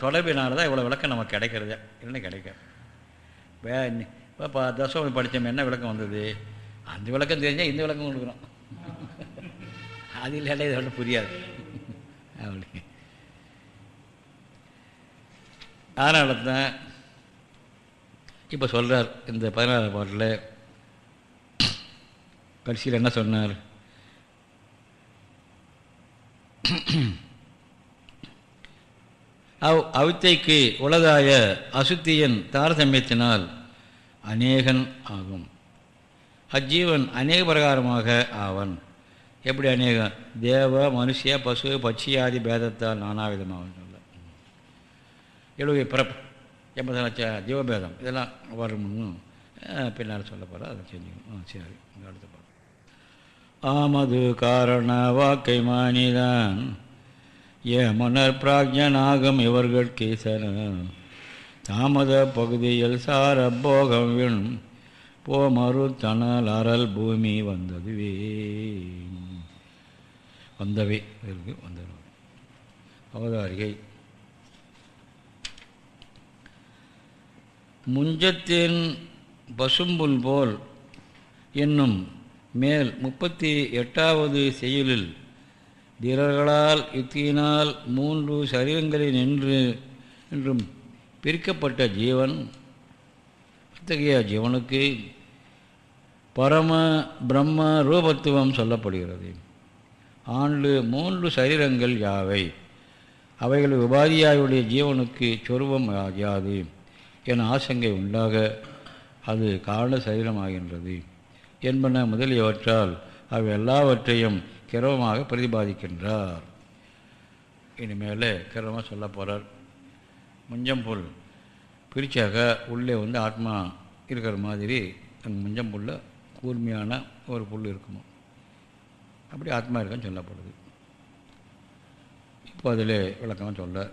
தொடர்பினால தான் இவ்வளோ விளக்கம் நமக்கு கிடைக்கிறது. இல்லைன்னு கிடைக்காது வே இப்போ தசோகம் படித்தோம் என்ன விளக்கம் வந்தது? அந்த விளக்கம் தெரிஞ்சால் இந்த விளக்கம் கொடுக்குறோம் அது இல்லாட்ட இது ஒன்றும் புரியாது. அப்படி. அதனால தான் இப்போ சொல்கிறார் இந்த பதினாறாம் பாட்டில் கடைசியில் என்ன சொன்னார்? அவ் அவித்தைக்கு உலகாய அசுத்தியின் தாரதமியத்தினால் அநேகன் ஆகும். அஜீவன் அநேக பிரகாரமாக ஆவன். எப்படி அநேகம்? தேவ மனுஷிய பசு பட்சியாதி பேதத்தால் நானாவிதமாக சொல்ல. எழுபது பிறப்பு எண்பது லட்ச ஜீவபேதம் இதெல்லாம் வரும்னு பின்னால் சொல்ல போகிற அதை செஞ்சுக்கணும். சரி அடுத்த பாடம் ஆமது காரண வாக்கை மானிதான் ஏ மன்னர் பிராஜ்யனாகும் இவர்கள் கீசன. தாமத பகுதியில் சார போகம் விண் போமரு தணல் அறல் பூமி வந்ததுவே. வந்தவை. இருக்கு வந்தது. அவதாரிகை. முஞ்சத்தின் பசும்புல் போல் என்னும் மேல் முப்பத்தி எட்டாவது செயலில் திரர்களால் யுக்தியினால் மூன்று சரீரங்களில் நின்று என்றும் பிரிக்கப்பட்ட ஜீவன் அத்தகைய ஜீவனுக்கு பரம பிரம்ம ரூபத்துவம் சொல்லப்படுகிறது. ஆண்டு மூன்று சரீரங்கள் யாவை? அவைகள் உபாதியாயுடைய ஜீவனுக்கு சொருபம் யாது என ஆசங்கை உண்டாக அது காரண சரீரமாகின்றது என்பன முதலியவற்றால் அவை எல்லாவற்றையும் கிரவமாக பிரதிபாதிக்கின்றார். இனிமேல் கிரவமாக சொல்ல போகிறார் முஞ்சம்புல் பிரிச்சாக உள்ளே வந்து ஆத்மா இருக்கிற மாதிரி அந்த முஞ்சம்புல்ல கூர்மையான ஒரு புல் இருக்குமோ? அப்படி ஆத்மா இருக்குன்னு சொல்லப்படுது. இப்போ அதில் விளக்கமாக சொல்ல.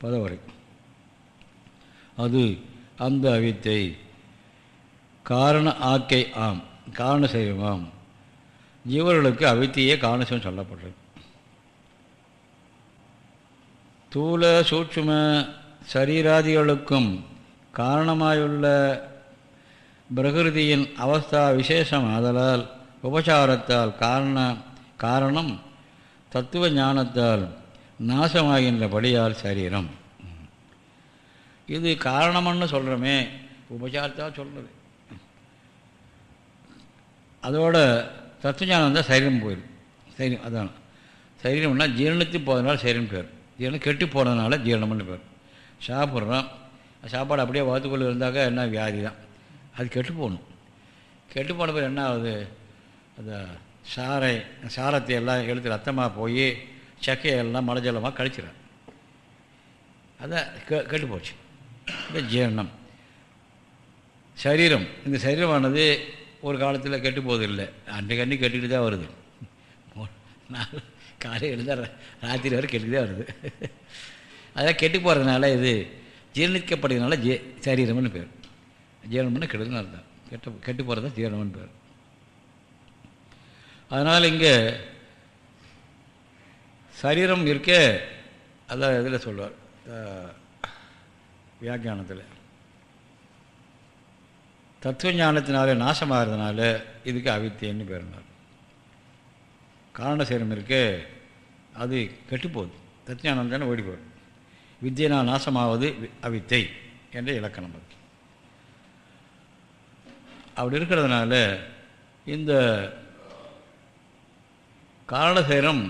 பதவரை. அது அந்த அவித்தை காரண ஆக்கை ஆம் காரண செய்வாம் ஜீவர்களுக்கு அவித்தியே காணசம் சொல்லப்படுறது. தூல சூட்சும சரீராதிகளுக்கும் காரணமாயுள்ள பிரகிருதியின் அவஸ்தா விசேஷம் ஆதலால் உபசாரத்தால் காரண காரணம் தத்துவ ஞானத்தால் நாசமாகின்றபடியால் சரீரம். இது காரணம்னு சொல்கிறோமே உபசாரத்தால் சொல்கிறது அதோட தத்துவஞானம் தான் சரீரம் போயிடும் சரீரம் அதான். சரீரம்னா ஜீரணத்துக்கு போகிறதுனால சரீரம் பேர். ஜீரணம் கெட்டு போனதுனால ஜீரணம்னு பேர். சாப்பிட்றோம். சாப்பாடு அப்படியே வாத்துக்குள்ளே இருந்தாக்கா என்ன வியாதி தான். அது கெட்டு போகணும். கெட்டு போன பேர் என்ன ஆகுது? அந்த சாரை சாரத்தை எல்லாம் எழுத்து ரத்தமாக போய் சக்கையெல்லாம் மலஜலமாக ஜலமாக கழிச்சிடும் அதான் கெ கெட்டு போச்சு. இந்த ஜீரணம். சரீரம். இந்த சரீரமானது ஒரு காலத்தில் கெட்டு போவதில்லை அன்றைக்கு அன்றைக்கி கெட்டுக்கிட்டு தான் வருது. நாள் காலையில் எழுந்தால் ராத்திரி வரை கெட்டுக்கிட்டு தான் வருது. அதெல்லாம் கெட்டு போகிறதுனால இது ஜீரணிக்கப்படுறதுனால ஜீ சரீரம்னு பேர். ஜீரணம்னு கெடுதுன்னு அர்த்தம். கெட்ட கெட்டு போகிறது தான் ஜீரணம்னு பேர். அதனால் இங்கே சரீரம் இருக்க அதான் இதில் சொல்லுவார் வியாக்கியானத்தில். தத்துவ ஞானத்தினால நாசமாகிறதுனால இதுக்கு அவித்தியன்னு பேருனார் காரணசேரம் இருக்கு அது கெட்டுப்போகுது தத்ஞானம் தானே ஓடி போகுது. வித்தியனால் நாசமாவது அவித்தை என்ற இலக்கணம் அது. அப்படி இருக்கிறதுனால இந்த காரணசேரம்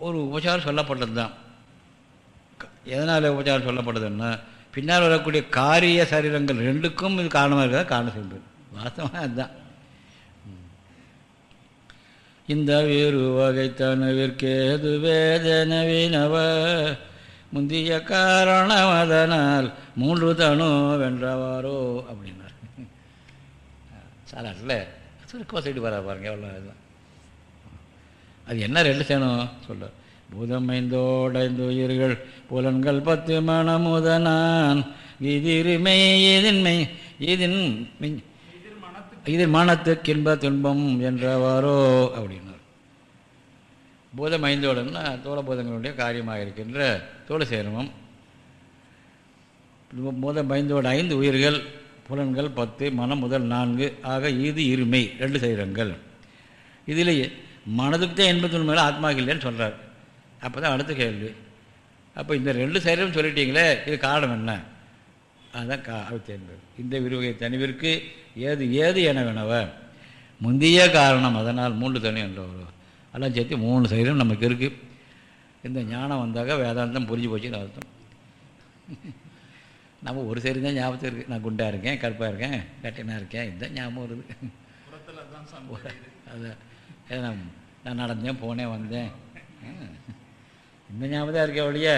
ஒரு உபச்சாரம் சொல்லப்பட்டது தான் எதனால் உபச்சாரம் சொல்லப்பட்டதுன்னா பின்னால் வரக்கூடிய காரிய சரீரங்கள் ரெண்டுக்கும் இது காரணமாக இருக்கிறதா காரணம் சேர்ந்தது வாசமாக அதுதான். இந்த வேறு வகைத்தனவிற்கேது வேதனவினவ முந்திய காரணம் அதனால் மூன்று தனு வென்றவாரோ அப்படின்னார். சாலாட்டில் சுருக்கமாக சொல்லிட்டு வர பாருங்க எவ்வளோ இதுதான் அது என்ன ரெண்டு சேனம் சொல்ல. பூதம் உயிர்கள் புலன்கள் பத்து மனமுதனான். இதிருமை எதின்மை இதின் இதில் மனத்துக்கின்ப துன்பம் என்றவாரோ அப்படின்னார். பூதம் ஐந்தோடன்னா தோளபூதங்களுடைய காரியமாக இருக்கின்ற தோள சேரமம். பூதம் ஐந்தோடு ஐந்து உயிர்கள் புலன்கள் பத்து மனம் முதல் நான்கு ஆக இது இருமை ரெண்டு சைரங்கள் இதில் மனதுக்கு தான் இன்ப மேலே ஆத்மாவுக்கு இல்லைன்னு சொல்கிறார் அப்போ தான் அடுத்த கேள்வி. அப்போ இந்த ரெண்டு சைரம் சொல்லிட்டீங்களே இது காரணம் என்ன? அதுதான் கா என்பது இந்த விருவகை தனிவிற்கு ஏது ஏது என வினவ? முந்தைய காரணம் அதனால் மூன்று தனி என்ற எல்லாம் சேர்த்து மூணு சைரம் நமக்கு இருக்குது இந்த ஞானம் வந்தாக்க வேதாந்தம் புரிஞ்சு போச்சுன்னு அர்த்தம். நம்ம ஒரு சைடு தான் ஞாபகத்தில் இருக்குது நான் குண்டாக இருக்கேன் கருப்பாக இருக்கேன் கட்டினாக இருக்கேன் இதுதான் ஞாபகம் வருது. அதான் நான் நடந்தேன் போனேன் வந்தேன். இந்த ஞாபகம் இருக்கே ஒழிய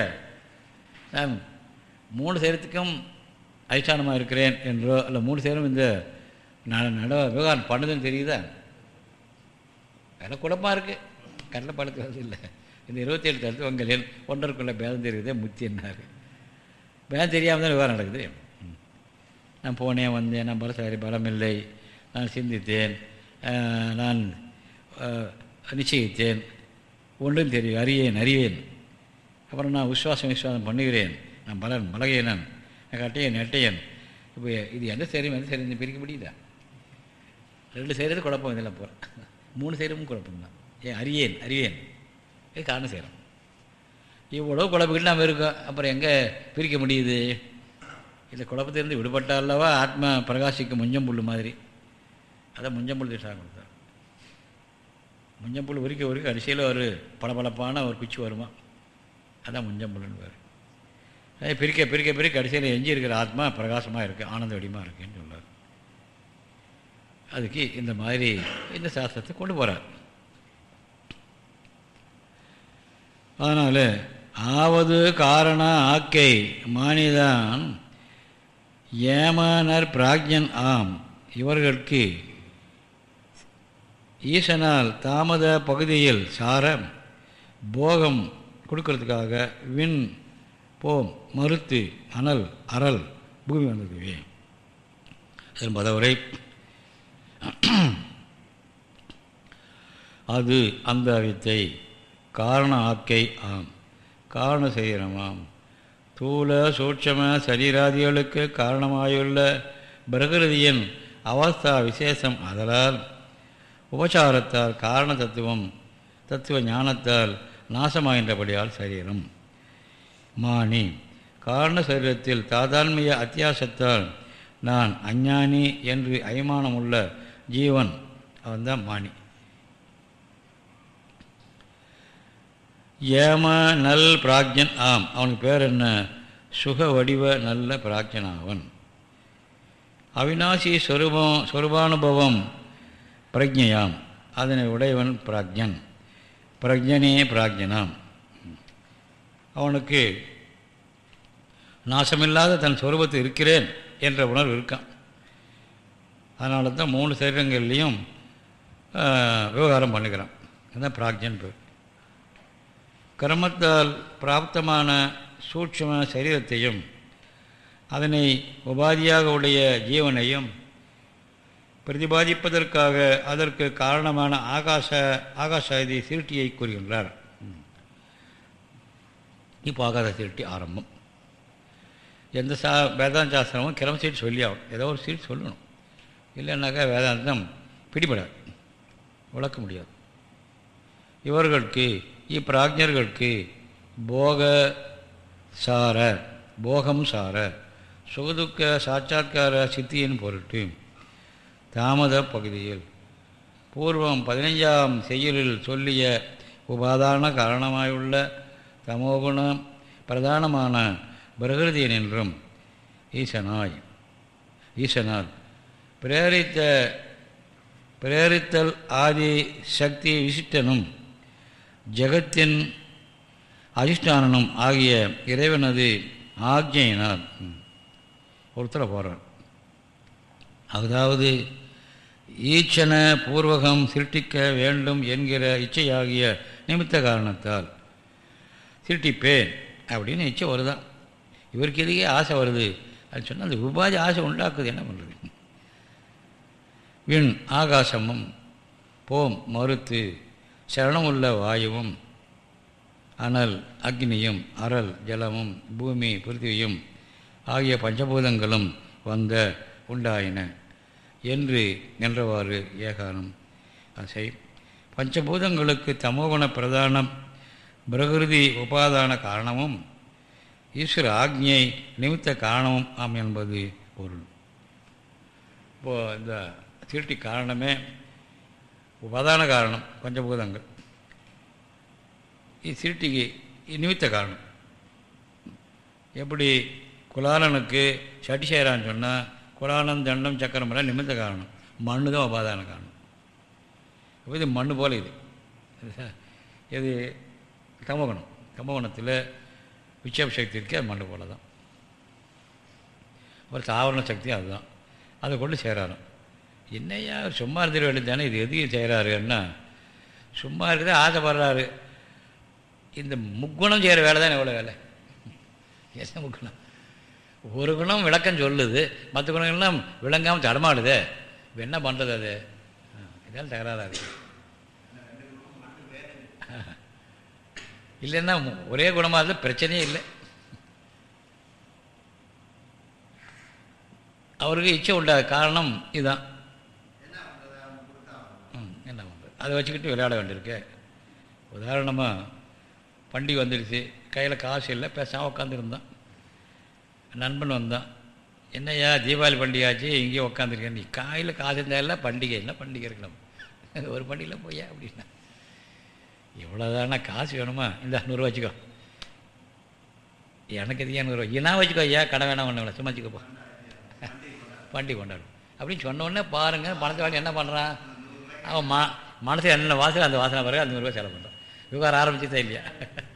நான் மூணு சேரத்துக்கும் அதிஷ்டானமாக இருக்கிறேன் என்றோ இல்லை மூணு சேரும் இந்த நட நட விவகாரம் பண்ணுதுன்னு தெரியுதா? வேலை குழப்பமாக இருக்குது கடலை பழத்து இல்லை. இந்த இருபத்தேழு தத்துவங்களில் ஒன்றருக்குள்ள பேதம் தெரியுதே முத்தி என்னாரு. பேதம் தெரியாமல் தான் விவகாரம் நடக்குது. நான் போனேன் வந்தேன். நான் பலசாரி பலமில்லை. நான் சிந்தித்தேன். நான் நிச்சயித்தேன். ஒன்றும் தெரியும் அறியேன் அறிவேன். அப்புறம் நான் விஸ்வாசம் விஸ்வாசம் பண்ணுகிறேன். நான் பலன் பலகையனன். நான் கட்டையன் நெட்டையன். இப்போ இது எந்த சேரும் எந்த சேரும் பிரிக்க முடியுதா? ரெண்டு சேரது குழப்பம் இதில் போகிறேன் மூணு குழப்பம் தான். ஏன் அறியேன் அறிவேன். இது காரணம் சேரும். இவ்வளோ குழப்பிக்கிட்டு நாம் இருக்கோம் அப்புறம் எங்கே பிரிக்க முடியுது? இல்லை குழப்பத்திலிருந்து விடுபட்டால் அல்லவா ஆத்மா பிரகாசிக்கும் முஞ்சம்புல் மாதிரி. அதான் முஞ்சம்புல் திட்டா கொடுத்தார் முஞ்சம்புல் உரிக்க உரிக்க அரிசியில் ஒரு பளபளப்பான ஒரு குச்சி வருமா? அதான் முஞ்சம்புல்னு பேர் அதே பிரிக்க பிரிக்க பிரிக்க கடைசியில் எஞ்சி இருக்கிற ஆத்மா பிரகாசமாக இருக்குது ஆனந்த வடிமாக இருக்குன்னு சொல்கிறார் அதுக்கு இந்த மாதிரி இந்த சாஸ்திரத்தை கொண்டு போகிறார் அதனால் ஆவது காரண ஆக்கை மானிதான் ஏமானர் பிராக்ஞன் ஆம். இவர்களுக்கு ஈசனால் தாமத பகுதியில் சார போகம் கொடுக்கறதுக்காக விண் போம் மறுத்து அனல் அறல் பூமி வந்ததுவே என்பதவரை அது அந்த அவித்தை காரண ஆக்கை ஆம். காரண சரீரமாம் தூள சூட்சம சரீராதிகளுக்கு காரணமாயுள்ள பிரகிருதியின் அவஸ்தா விசேஷம் அதலால் உபசாரத்தால் காரண தத்துவம் தத்துவ ஞானத்தால் நாசமாகின்றபடியால் சரீரம். மானி காரண சரீரத்தில் தாதான்மிய அத்தியாசத்தால் நான் அஞ்ஞானி என்று அய்மானம் உள்ள ஜீவன் அவன்தான் மானி. ஏம நல் பிராக்ஞன் ஆம். அவனுக்கு பேர் என்ன? சுக வடிவ நல்ல பிராக்யனாவன் அவினாசி சொரூபம் சொரூபானுபவம் பிரஜையாம் அதனை உடையவன் பிராக்ஞன் பிரஜனே பிராக்ஞனாம் அவனுக்கு நாசமில்லாத தன் சொரூபத்தில் இருக்கிறேன் என்ற உணர்வு இருக்கான் அதனால தான் மூணு சரீரங்கள்லேயும் விவகாரம் பண்ணுகிறான். அதுதான் பிராக்ஞன் பேர். கர்மத்தால் பிராப்தமான சூட்சமான சரீரத்தையும் அதனை உபாதியாக உடைய ஜீவனையும் பிரதிபாதிப்பதற்காக அதற்கு காரணமான ஆகாச ஆகாசாதி திருட்டியை கூறுகின்றார். இப்போ ஆகாச திருட்டி ஆரம்பம். எந்த சா வேதாந்த சாஸ்திரமும் கிளம்ப சீட்டு சொல்லி ஆகும் ஏதோ ஒரு சீட்டு சொல்லணும். இல்லைன்னாக்கா வேதாந்தம் பிடிபடாது. வளர்க்க முடியாது. இவர்களுக்கு இப்பிராஜர்களுக்கு போக சார போகம் சார சுகதுக்க சாட்சா்கார சித்தியின் பொருட்டு தாமத பகுதியில். பூர்வம் பதினைஞ்சாம் செய்யுளில் சொல்லிய உபாதான காரணமாயுள்ள தமோகுண பிரதானமான பிரகிருதியன் என்றும் ஈசனாய். ஈசனால் பிரேரித்த பிரேரித்தல் ஆதி சக்தி விசிஷ்டனும் ஜெகத்தின் அதிஷ்டானனும் ஆகிய இறைவனது ஆக்ஞையினால். ஒருத்தரை போகிறார் அதாவது ஈச்சன பூர்வகம் சிருட்டிக்க வேண்டும் என்கிற இச்சையாகிய நிமித்த காரணத்தால் சிருட்டிப்பேன் அப்படின்னு இச்சை வருதான் இவருக்கு எதுக்கே ஆசை வருது? அப்படின்னு சொன்னால் அந்த உபாதி ஆசை உண்டாக்குது என்ன பண்ணுறது விண் ஆகாசமும் போம் மறுத்து சரணம் உள்ள வாயுவும் அனல் அக்னியும் அரல் ஜலமும் பூமி பிருத்திவியும் ஆகிய பஞ்சபூதங்களும் வந்த உண்டாயின. என்று நின்றவாறு ஏகானம் அசை பஞ்சபூதங்களுக்கு தமோகுண பிரதானம் பிரகிருதி உபாதான காரணமும் ஈஸ்வர ஆக்ஞை நிமித்த காரணமும் ஆம் என்பது பொருள். இப்போது இந்த திருட்டி காரணமே உபாதான காரணம் பஞ்சபூதங்கள். இது சிருட்டிக்கு நிமித்த காரணம். எப்படி குலாலனுக்கு சட்டி செய்கிறான்னு சொன்னால் குலாலன் தண்டம் சக்கரம் எல்லாம் நிமித்த காரணம். மண்ணு தான் உபாதான காரணம். இப்போ இது மண் போல் இது. இது தமகுணம் தமகுணத்தில் விட்சேப சக்தி இருக்கு அது மண் போல தான். ஒரு தாவரண சக்தி அதுதான். அதை கொண்டு சேராரும் என்னையா சும்மா இருந்துட வேண்டியதானே இது எதுக்கு செய்கிறாருன்னா சும்மா இருக்கிறத ஆசைப்படுறாரு. இந்த முக்குணம் செய்கிற வேலை தான் எவ்வளோ வேலை. என்ன முக்குணம்? ஒரு குணம் விளக்கம் சொல்லுது மற்ற குணங்கள்லாம் விளங்காமல் தடமாடுது. இப்போ என்ன பண்ணுறது அது? இதெல்லாம் தகராறாக இருக்குது இல்லைன்னா ஒரே குணமாக இருந்தால் பிரச்சனையே இல்லை. அவருக்கு இச்சை உண்டாத காரணம் இதுதான் ம் என்ன பண்ணுறது அதை வச்சுக்கிட்டு விளையாட வேண்டியிருக்கு. உதாரணமாக பண்டிகை வந்துடுச்சு. கையில் காசு இல்லை பேசாமல் உட்காந்துருந்தான் நண்பன் வந்தான். என்னையா தீபாவளி பண்டிகையாச்சு இங்கேயே உட்காந்துருக்கேன் நீ காயில் காசு இருந்தாலும் பண்டிகை என்ன பண்டிகை இருக்கலாம் ஒரு பண்டிகையில் போயா அப்படின்னா. இவ்வளோதானா காசு வேணுமா? இந்த நூறுரூவா வச்சுக்கோ. எனக்கு இது ஏன் நூறுரூவா ஏன்னா வச்சுக்கோ ஐயா கடை வேணாம் ஒன்று சும்மா வச்சுக்கப்போ பண்டிகை கொண்டாடும் அப்படின்னு சொன்ன உடனே பாருங்கள் பணத்தை வாங்கி என்ன பண்ணுறான் அவன் மா மனசு என்ன வாசல் அந்த வாசனை பிறகு அந்த நூறுரூவா செலவு பண்ணுறான் விவகாரம் ஆரம்பிச்சதே இல்லையா?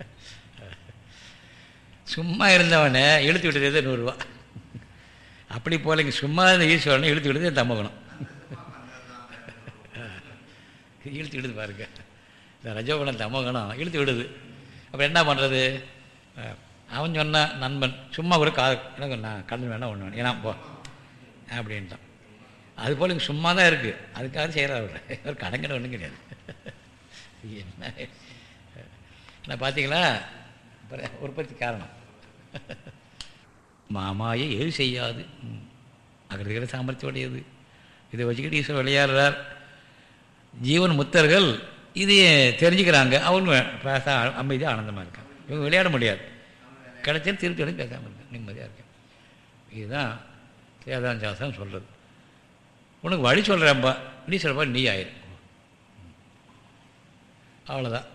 சும்மா இருந்தவனை இழுத்து விட்டுறது நூறுரூவா அப்படி போல இங்கே சும்மா இருந்த ஈஸ்வரனை இழுத்து விடுறது தமகணம் இழுத்து விடுது பாருங்க. இந்த ரஜோகுணம் தமகணம் இழுத்து விடுது. அப்புறம் என்ன பண்ணுறது அவன் சொன்னான் நண்பன் சும்மா கூட கா எனக்கு நான் கடன் வேணாம் ஒன்று வேணும் ஏன்னா போ அப்படின்ட்டான். அது போல் இங்கே சும்மா தான் இருக்குது அதுக்காக செய்கிறார் அவர். அவர் கடங்கட ஒன்றும் கிடையாது. என்ன? என்ன பார்த்தீங்களா உற்பத்தி காரணம். மாமாயை எது செய்யாது? அகிருதிகளை சாமர்த்தியுடையது இதை வச்சுக்கிட்டு ஈஸ்வரன் விளையாடுறார். ஜீவன் முத்தர்கள் இதையே தெரிஞ்சுக்கிறாங்க. அவங்க பேச அமைதியாக ஆனந்தமாக இருக்காங்க இவங்க விளையாட முடியாது. கிடைச்சது திருப்பி வந்து பேசாமல் இருக்காங்க நிம்மதியாக இருக்கேன். இதுதான் சேதான் சாஸ்திரம் சொல்கிறது உனக்கு வழி சொல்கிறேன்ப்பா நீ சொல்கிறப்பா நீ ஆயிரும் அவ்வளோதான்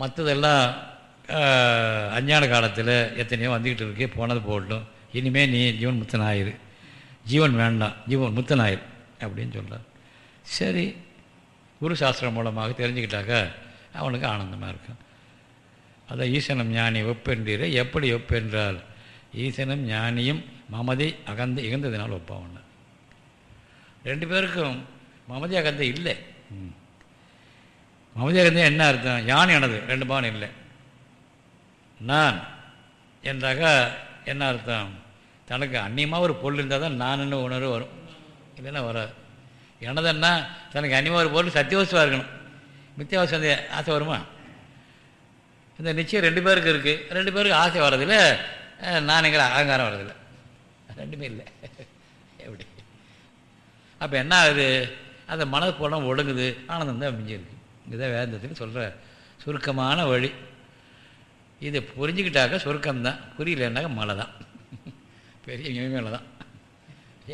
மற்றதெல்லாம் அஞ்ஞான காலத்தில் எத்தனையோ வந்துக்கிட்டு இருக்கு. போனது போடட்டும் இனிமேல் நீ ஜீவன் முத்தன் ஆயிரு ஜீவன் வேண்டாம். ஜீவன் முத்தன் ஆயிரு அப்படின்னு சொல்கிறார் சரி. குரு சாஸ்திரம் மூலமாக தெரிஞ்சுக்கிட்டாக்கா அவனுக்கு ஆனந்தமாக இருக்கும். அதான் ஈசனம் ஞானி ஒப்பென்றீர். எப்படி ஒப்பென்றால் ஈசனும் ஞானியும் மமதை அகந்த இகந்ததினால் ஒப்பாவண்ண ரெண்டு பேருக்கும் மமதை அகந்த இல்லை. மமதை அகந்த என்ன அர்த்தம்? யானை எனது ரெண்டு பாவம் இல்லை. நான் என்றாக என்ன அர்த்தம்? தனக்கு அந்நியமாக ஒரு பொருள் இருந்தால் தான் நான் உணர்வு வரும்? இல்லைன்னா வராது. எனதுன்னா தனக்கு அந்நியமாக ஒரு பொருள் சத்தியவசுவாக இருக்கணும். மித்தியாவசம் அந்த ஆசை வருமா? இந்த நிச்சயம் ரெண்டு பேருக்கு இருக்குது ரெண்டு பேருக்கு ஆசை வர்றதில்ல. நான் எங்களை அகங்காரம் வர்றதில்லை. ரெண்டுமே இல்லை. எப்படி? அப்போ என்ன ஆகுது? அந்த மனது போனால் ஒடுங்குது. ஆனந்தம் தான் மிஞ்சிருக்கு இதுதான் வேந்தத்துக்கு சொல்கிற சுருக்கமான வழி. இதை புரிஞ்சுக்கிட்டாக்க சுருக்கம்தான். புரியலன்னாக்க மழை தான் பெரிய மேலே தான்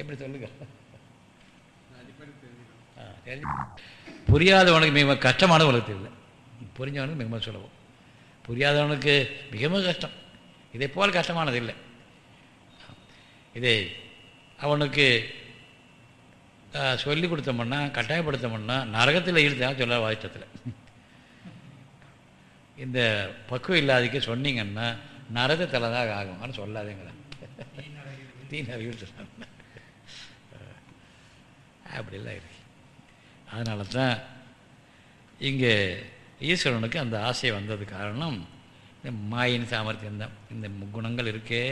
எப்படி சொல்லுங்க? புரியாதவனுக்கு மிக கஷ்டமான உலகத்தில் இல்லை. புரிஞ்சவனுக்கு மிகவும் சுலபம். புரியாதவனுக்கு மிகவும் கஷ்டம். இதை போல் கஷ்டமானது இல்லை. இதை அவனுக்கு சொல்லி கொடுத்தோம்னா கட்டாயப்படுத்தோம்னா நரகத்தில் இழுத்தா சொல்ல வாய்ச்சத்தில் இந்த பக்குவம் இல்லாதக்கு சொன்னீங்கன்னா நரகத்தில் தலைதாக ஆகும் ஆனால் சொல்லாதேங்கிறேன் தீ நரகிட்டு அப்படிலாம் இருக்கு அதனால தான் இங்கே ஈஸ்வரனுக்கு அந்த ஆசை வந்தது காரணம் இந்த மாயின் சாமர்த்தியம் தான். இந்த குணங்கள் இருக்கே.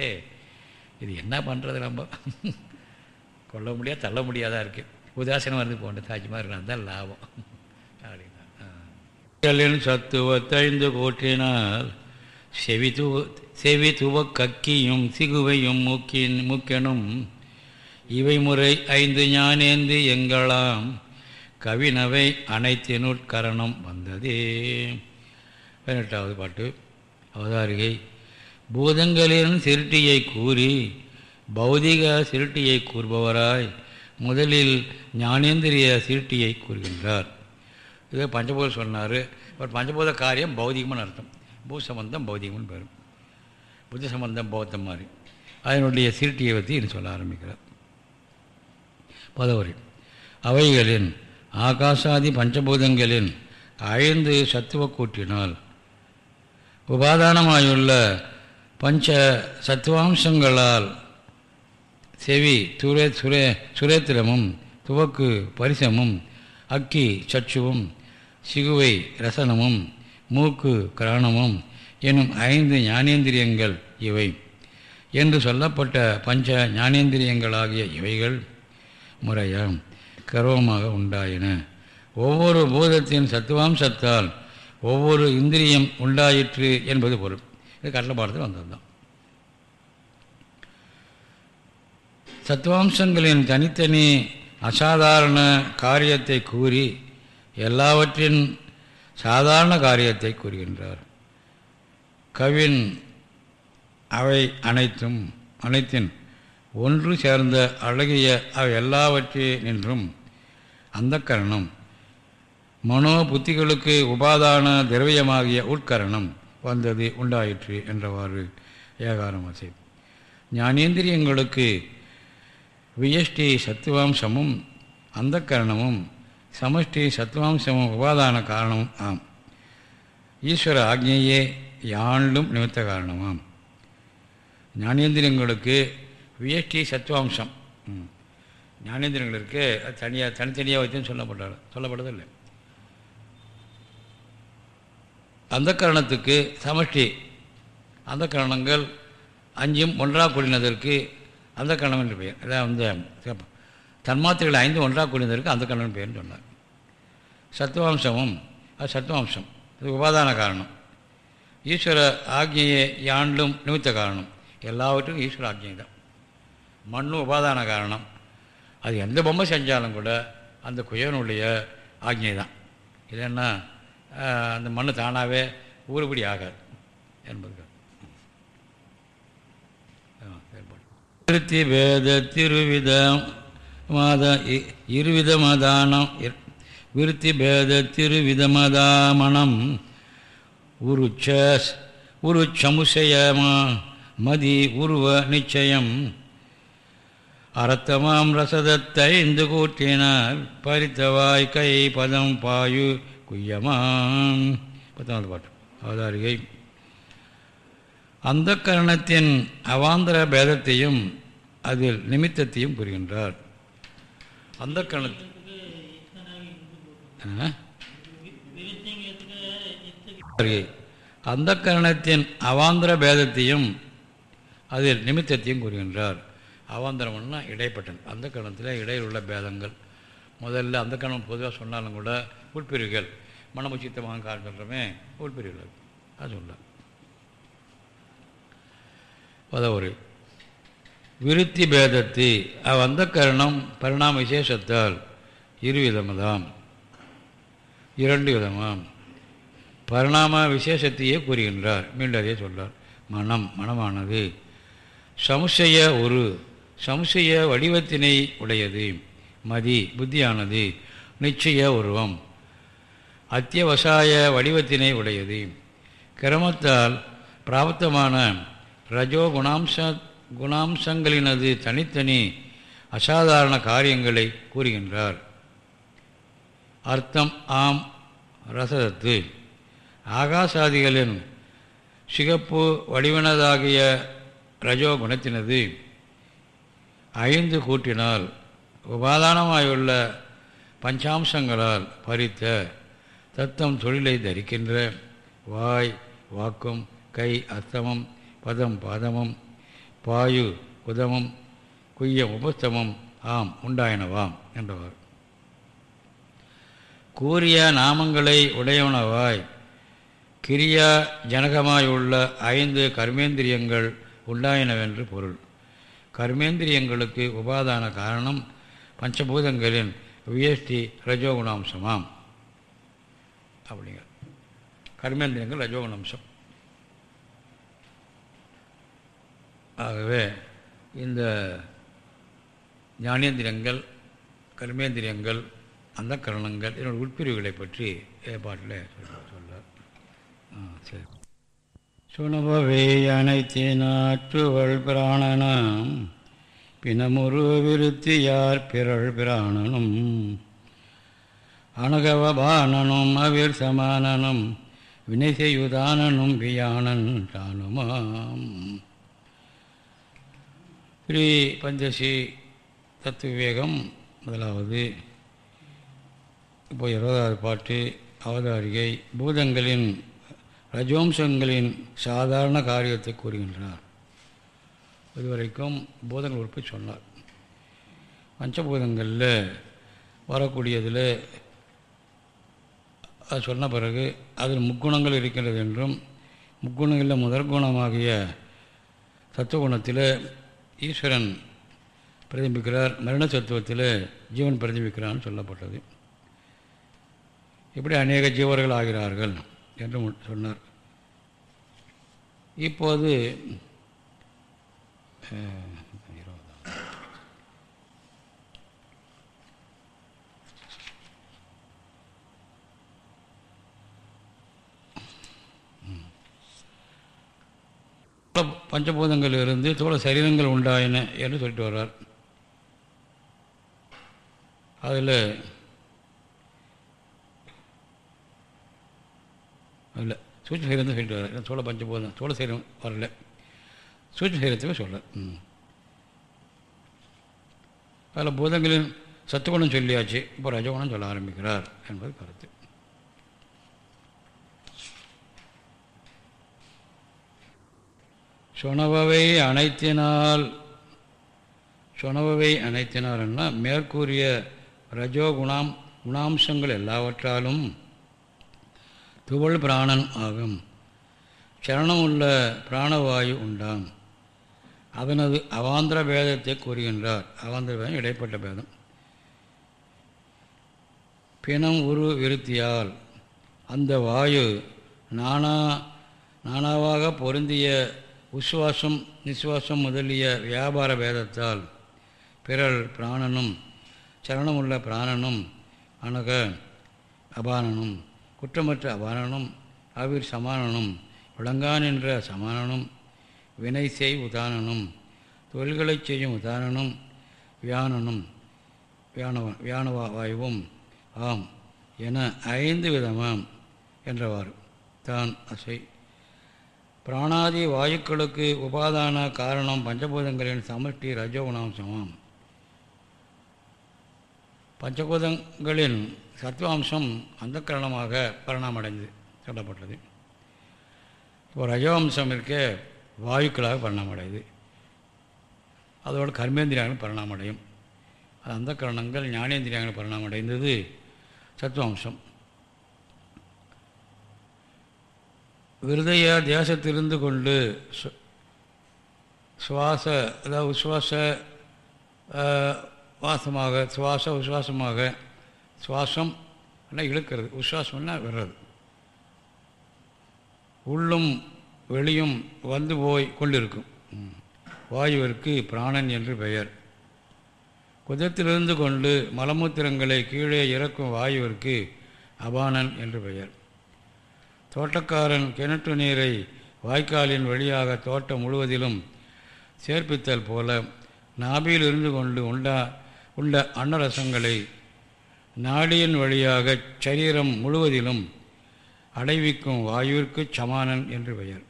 இது என்ன பண்ணுறது நம்ம? கொல்ல முடியாது தள்ள முடியாதா இருக்குது உதாசீனமாக இருந்து போன்ற தாஜ்மஹால் இருக்கணும் லாபம். அப்படின்னா சத்துவத்தைந்து போற்றினால் செவி துவ செவி கக்கியும் சிகுவையும் மூக்கின் மூக்கெனும் இவை முறை ஐந்து ஞானேந்து எங்களாம். கவினவை அனைத்தினுட்கரணம் வந்ததே. பதினெட்டாவது பாட்டு. அவதாரிகை. பூதங்களின் சிருட்டியை கூறி பௌதிக சிருட்டியை கூறுபவராய் முதலில் ஞானேந்திரிய சிருட்டியை கூறுகின்றார். இது பஞ்சபூதம் சொன்னார். பட் பஞ்சபூத காரியம் பௌதிகமான அர்த்தம். பூ சம்பந்தம் பௌதிகம்னு பேரும் புத்த சம்பந்தம் பௌத்தம் மாதிரி. அதனுடைய சிருட்டியை பற்றி இது சொல்ல ஆரம்பிக்கிறார். பதவரி அவைகளின் ஆகாசாதி பஞ்சபூதங்களின் ஐந்து சத்துவ கூட்டினால் உபாதானமாயுள்ள பஞ்ச சத்துவாம்சங்களால் செவி துரே சுரே சுரேத்திரமும் துவக்கு பரிசமும் அக்கி சச்சுவும் சிகுவை ரசனமும் மூக்கு கிராணமும் எனும் ஐந்து ஞானேந்திரியங்கள் இவை. என்று சொல்லப்பட்ட பஞ்ச ஞானேந்திரியங்களாகிய இவைகள் முறையாம் கர்வமாக உண்டாயின. ஒவ்வொரு பூதத்தின் சத்துவாம்சத்தால் ஒவ்வொரு இந்திரியம் உண்டாயிற்று என்பது பொருள். இது கடலபாடத்தில் வந்தது தான் சத்துவாம்சங்களின் தனித்தனி அசாதாரண காரியத்தை கூறி எல்லாவற்றின் சாதாரண காரியத்தை கூறுகின்றார். கவின் அவை அனைத்தும் அனைத்தின் ஒன்று சேர்ந்த அழகிய அவை எல்லாவற்றினின்றும் அந்த கரணம் மனோ புத்திகளுக்கு உபாதான திரவியமாகிய உட்கரணம் வந்தது உண்டாயிற்று என்றவாறு ஏகாரம் அசை. ஞானேந்திரியங்களுக்கு வியஷ்டி சத்துவாம்சமும் அந்த கரணமும் சமஷ்டி சத்துவாம்சமும் உபாதான காரணமும் ஆம். ஈஸ்வர ஆக்ஞையே யாண்டும் நிமித்த காரணமாம் ஞானேந்திரியங்களுக்கு வியஷ்டி சத்வாம்சம். ஞானேந்திரங்களுக்கு அது தனியாக தனித்தனியாக வைத்துன்னு சொல்லப்பட்டார். சொல்லப்பட்டதில்லை. அந்த கரணத்துக்கு சமஷ்டி அந்த கரணங்கள் அஞ்சும் ஒன்றாக கூடினதற்கு அந்த கரணம் என்று பெயர். அதான் வந்து தன்மாத்திரைகள் ஐந்து ஒன்றாக குளிர்ந்திருக்கு அந்த கண்ணன் பேர்னு சொன்னார். சத்துவாம்சமும் அது சத்துவாம்சம். அது உபாதான காரணம். ஈஸ்வர ஆக்ஞையை யாண்டும் நிமித்த காரணம். எல்லாவற்றுக்கும் ஈஸ்வர ஆக்ஞை தான். மண்ணும் உபாதான காரணம். அது எந்த பொம்மை செஞ்சாலும் கூட அந்த குயவனுடைய ஆக்ஞை தான். இல்லைன்னா அந்த மண் தானாகவே ஊறுபடி ஆகாது என்பது திருத்தி வேத திருவிதம். மாத இருவிதமதானம் விருத்தி பேத திருவிதமதாமணம். உருச்ச உருச்சமுசயமா மதி உருவ நிச்சயம். அறத்தமாம் ரசதத்தை இந்து கூட்டினார் பறித்தவாய் கை பதம் பாயு குய்யமாம். பத்தாவது பாட்டு அவதாரிகை. அந்த கரணத்தின் அவாந்தர பேதத்தையும் அதில் நிமித்தத்தையும் புரிகின்றார் அந்த கணத்து. அந்த கரணத்தின் அவாந்திர பேதத்தையும் அதில் நிமித்தத்தையும் கூறுகின்றார். அவாந்திரம்னா இடைப்பட்டன். அந்த கணத்தில் இடையில் உள்ள பேதங்கள். முதல்ல அந்த கணம் பொதுவாக சொன்னாலும் கூட உட்பிரிவுகள் மனமுச்சித்தமாக காரணம் உட்பிரிவுகள் அது சொல்ல பதவுரை. விருத்தி பேதத்தை. அந்த கரணம் பரிணாம விசேஷத்தால் இருவிதமதாம் இரண்டு விதமாம். பரிணாம விசேஷத்தையே கூறுகின்றார். மீண்டும் அதே சொல்றார். மனம் மனமானது. சமுசய ஒரு சமுசய வடிவத்தினை உடையது. மதி புத்தியானது. நிச்சய உருவம். அத்தியவசாய வடிவத்தினை உடையது. கிரமத்தால் பிராப்தமான ரஜோ குணாம்ச குணாம்சங்களினது தனித்தனி அசாதாரண காரியங்களை கூறுகின்றார். அர்த்தம் ஆம் ரசதத்து. ஆகாசாதிகளின் சிகப்பு வடிவனதாகிய ரஜோகுணத்தினது ஐந்து கூட்டினால் உபாதானமாயுள்ள பஞ்சாம்சங்களால் பறித்த தத்தம் தொழிலை தரிக்கின்ற வாய் வாக்கும் கை அஸ்தமம் பதம் பாதமும் பாயு உதமம் குய்யம் உபஸ்தமம் ஆம் உண்டாயினவாம் என்றவர். கூறிய நாமங்களை உடையவனவாய் கிரியா ஜனகமாயுள்ள ஐந்து கர்மேந்திரியங்கள் உண்டாயினவென்று பொருள். கர்மேந்திரியங்களுக்கு உபாதான காரணம் பஞ்சபூதங்களின் வியஷ்டி ரஜோகுணாம்சமாம். அப்படிங்க. கர்மேந்திரியங்கள் ரஜோகுணாம்சம். ஆகவே இந்த ஞானேந்திரியங்கள் கர்மேந்திரியங்கள் அந்த கரணங்கள் என்னோட உட்பிரிவுகளை பற்றி ஏற்பாட்டில் சொல்ல சொல்ல சரி. சுணபவே அனைத்தினாற்றுவள் பிராணனாம் பிணமுரு விருத்தியார் பிறள் பிராணனும் அணுகவபானனும் அவிர் சமானனும் வினைசெய்யுதானனும் வியானன் தானுமாம். ஸ்ரீ பஞ்சசி தத்துவவேகம் முதலாவது. இப்போ இருபதாவது பாட்டு அவதாரிகை பூதங்களின் ரஜோம்சங்களின் சாதாரண காரியத்தை கூறுகின்றார். இதுவரைக்கும் பூதங்கள் உறுப்பு சொன்னார். பஞ்சபூதங்களில் வரக்கூடியதில் அது சொன்ன பிறகு அதில் முக்குணங்கள் இருக்கின்றது என்றும் முக்குணங்களில் முதற்குணமாகிய சத்துவகுணத்தில் ஈஸ்வரன் பிரதிபிக்கிறார் மரண தத்துவத்தில் ஜீவன் பிரதிபிக்கிறான்னு சொல்லப்பட்டது. இப்படி அநேக ஜீவர்கள் ஆகிறார்கள் என்று சொன்னார். இப்போது பஞ்சபூதங்கள் இருந்து தோழ சரீரங்கள் உண்டாயின என்று சொல்லிட்டு வர்றார். அதில் இல்லை சூட்ச சரீரம் தான் சொல்லிட்டு வர்றார். சோழ பஞ்சபூதம் சோழ சரீரம் வரல. சூட்ச சரீரத்துக்கு சொல்கிறார் அதில் பூதங்களின் சத்துகுணம் சொல்லியாச்சு. இப்போ ரஜகுணம் சொல்ல ஆரம்பிக்கிறார் என்பது கருத்து. சொனவை அனைத்தினால் சொனவை அனைத்தினால்னா மேற்கூறிய ரஜோகுணாம் குணாம்சங்கள் எல்லாவற்றாலும் துவள் பிராணன் ஆகும். சரணம் உள்ள பிராணவாயு உண்டாம். அதனது அவாந்திர பேதத்தை கூறுகின்றார். அவாந்திர பேதம் இடைப்பட்ட பேதம். பிணம் உரு விருத்தியால் அந்த வாயு நானா நானாவாக பொருந்திய உஸ்வாசம் நிஸ்வாசம் முதலிய வியாபார வேதத்தால் பிறர் பிராணனும் சரணமுள்ள பிராணனும் அணுக அபானனும் குற்றமற்ற அபானனும் அவிர் சமானனும் விளங்கான் என்ற சமானனும் வினை செய் உதானனும் தொழில்களைச் செய்யும் உதானனும் வியானனும் வியானவ வியானவா வாயுவும் ஆம் என ஐந்து விதமாம் என்றவாறு தான் அசை பிராணாதி வாயுக்களுக்கு உபாதான காரணம் பஞ்சபூதங்களின் சமஷ்டி ரஜோகுணாம்சமாம். பஞ்சபூதங்களின் சத்வாம்சம் அந்த காரணமாக பரிணாமடைந்து சொல்லப்பட்டது. இப்போ ரஜோவம்சம் இருக்க வாயுக்களாக பரிணாமடையுது. அதோட கர்மேந்திரியங்கள் பரிணாமடையும். அது அந்த கரணங்கள் ஞானேந்திரியங்கள் பரிணாமடைந்தது சத்வாம்சம். விருதைய தேசத்திலிருந்து கொண்டு சுவாச அதாவது உஸ்வாச வாசமாக சுவாச உஸ்வாசமாக சுவாசம் இழுக்கிறது? உஸ்வாசம்னா விடுறது. உள்ளும் வெளியும் வந்து போய் கொண்டிருக்கும். வாயுவிற்கு பிராணன் என்று பெயர். குதத்திலிருந்து கொண்டு மலமூத்திரங்களை கீழே இறக்கும் வாயுவிற்கு அபானன் என்று பெயர். தோட்டக்காரன் கிணற்று நீரை வாய்க்காலின் வழியாக தோட்டம் முழுவதிலும் சேர்ப்பித்தல் போல நாபியில் இருந்து கொண்டு உண்டா உண்ட அன்னரசங்களை நாடியின் வழியாக சரீரம் முழுவதிலும் அடைவிக்கும் வாயுவிற்கு சமானன் என்று பெயர்.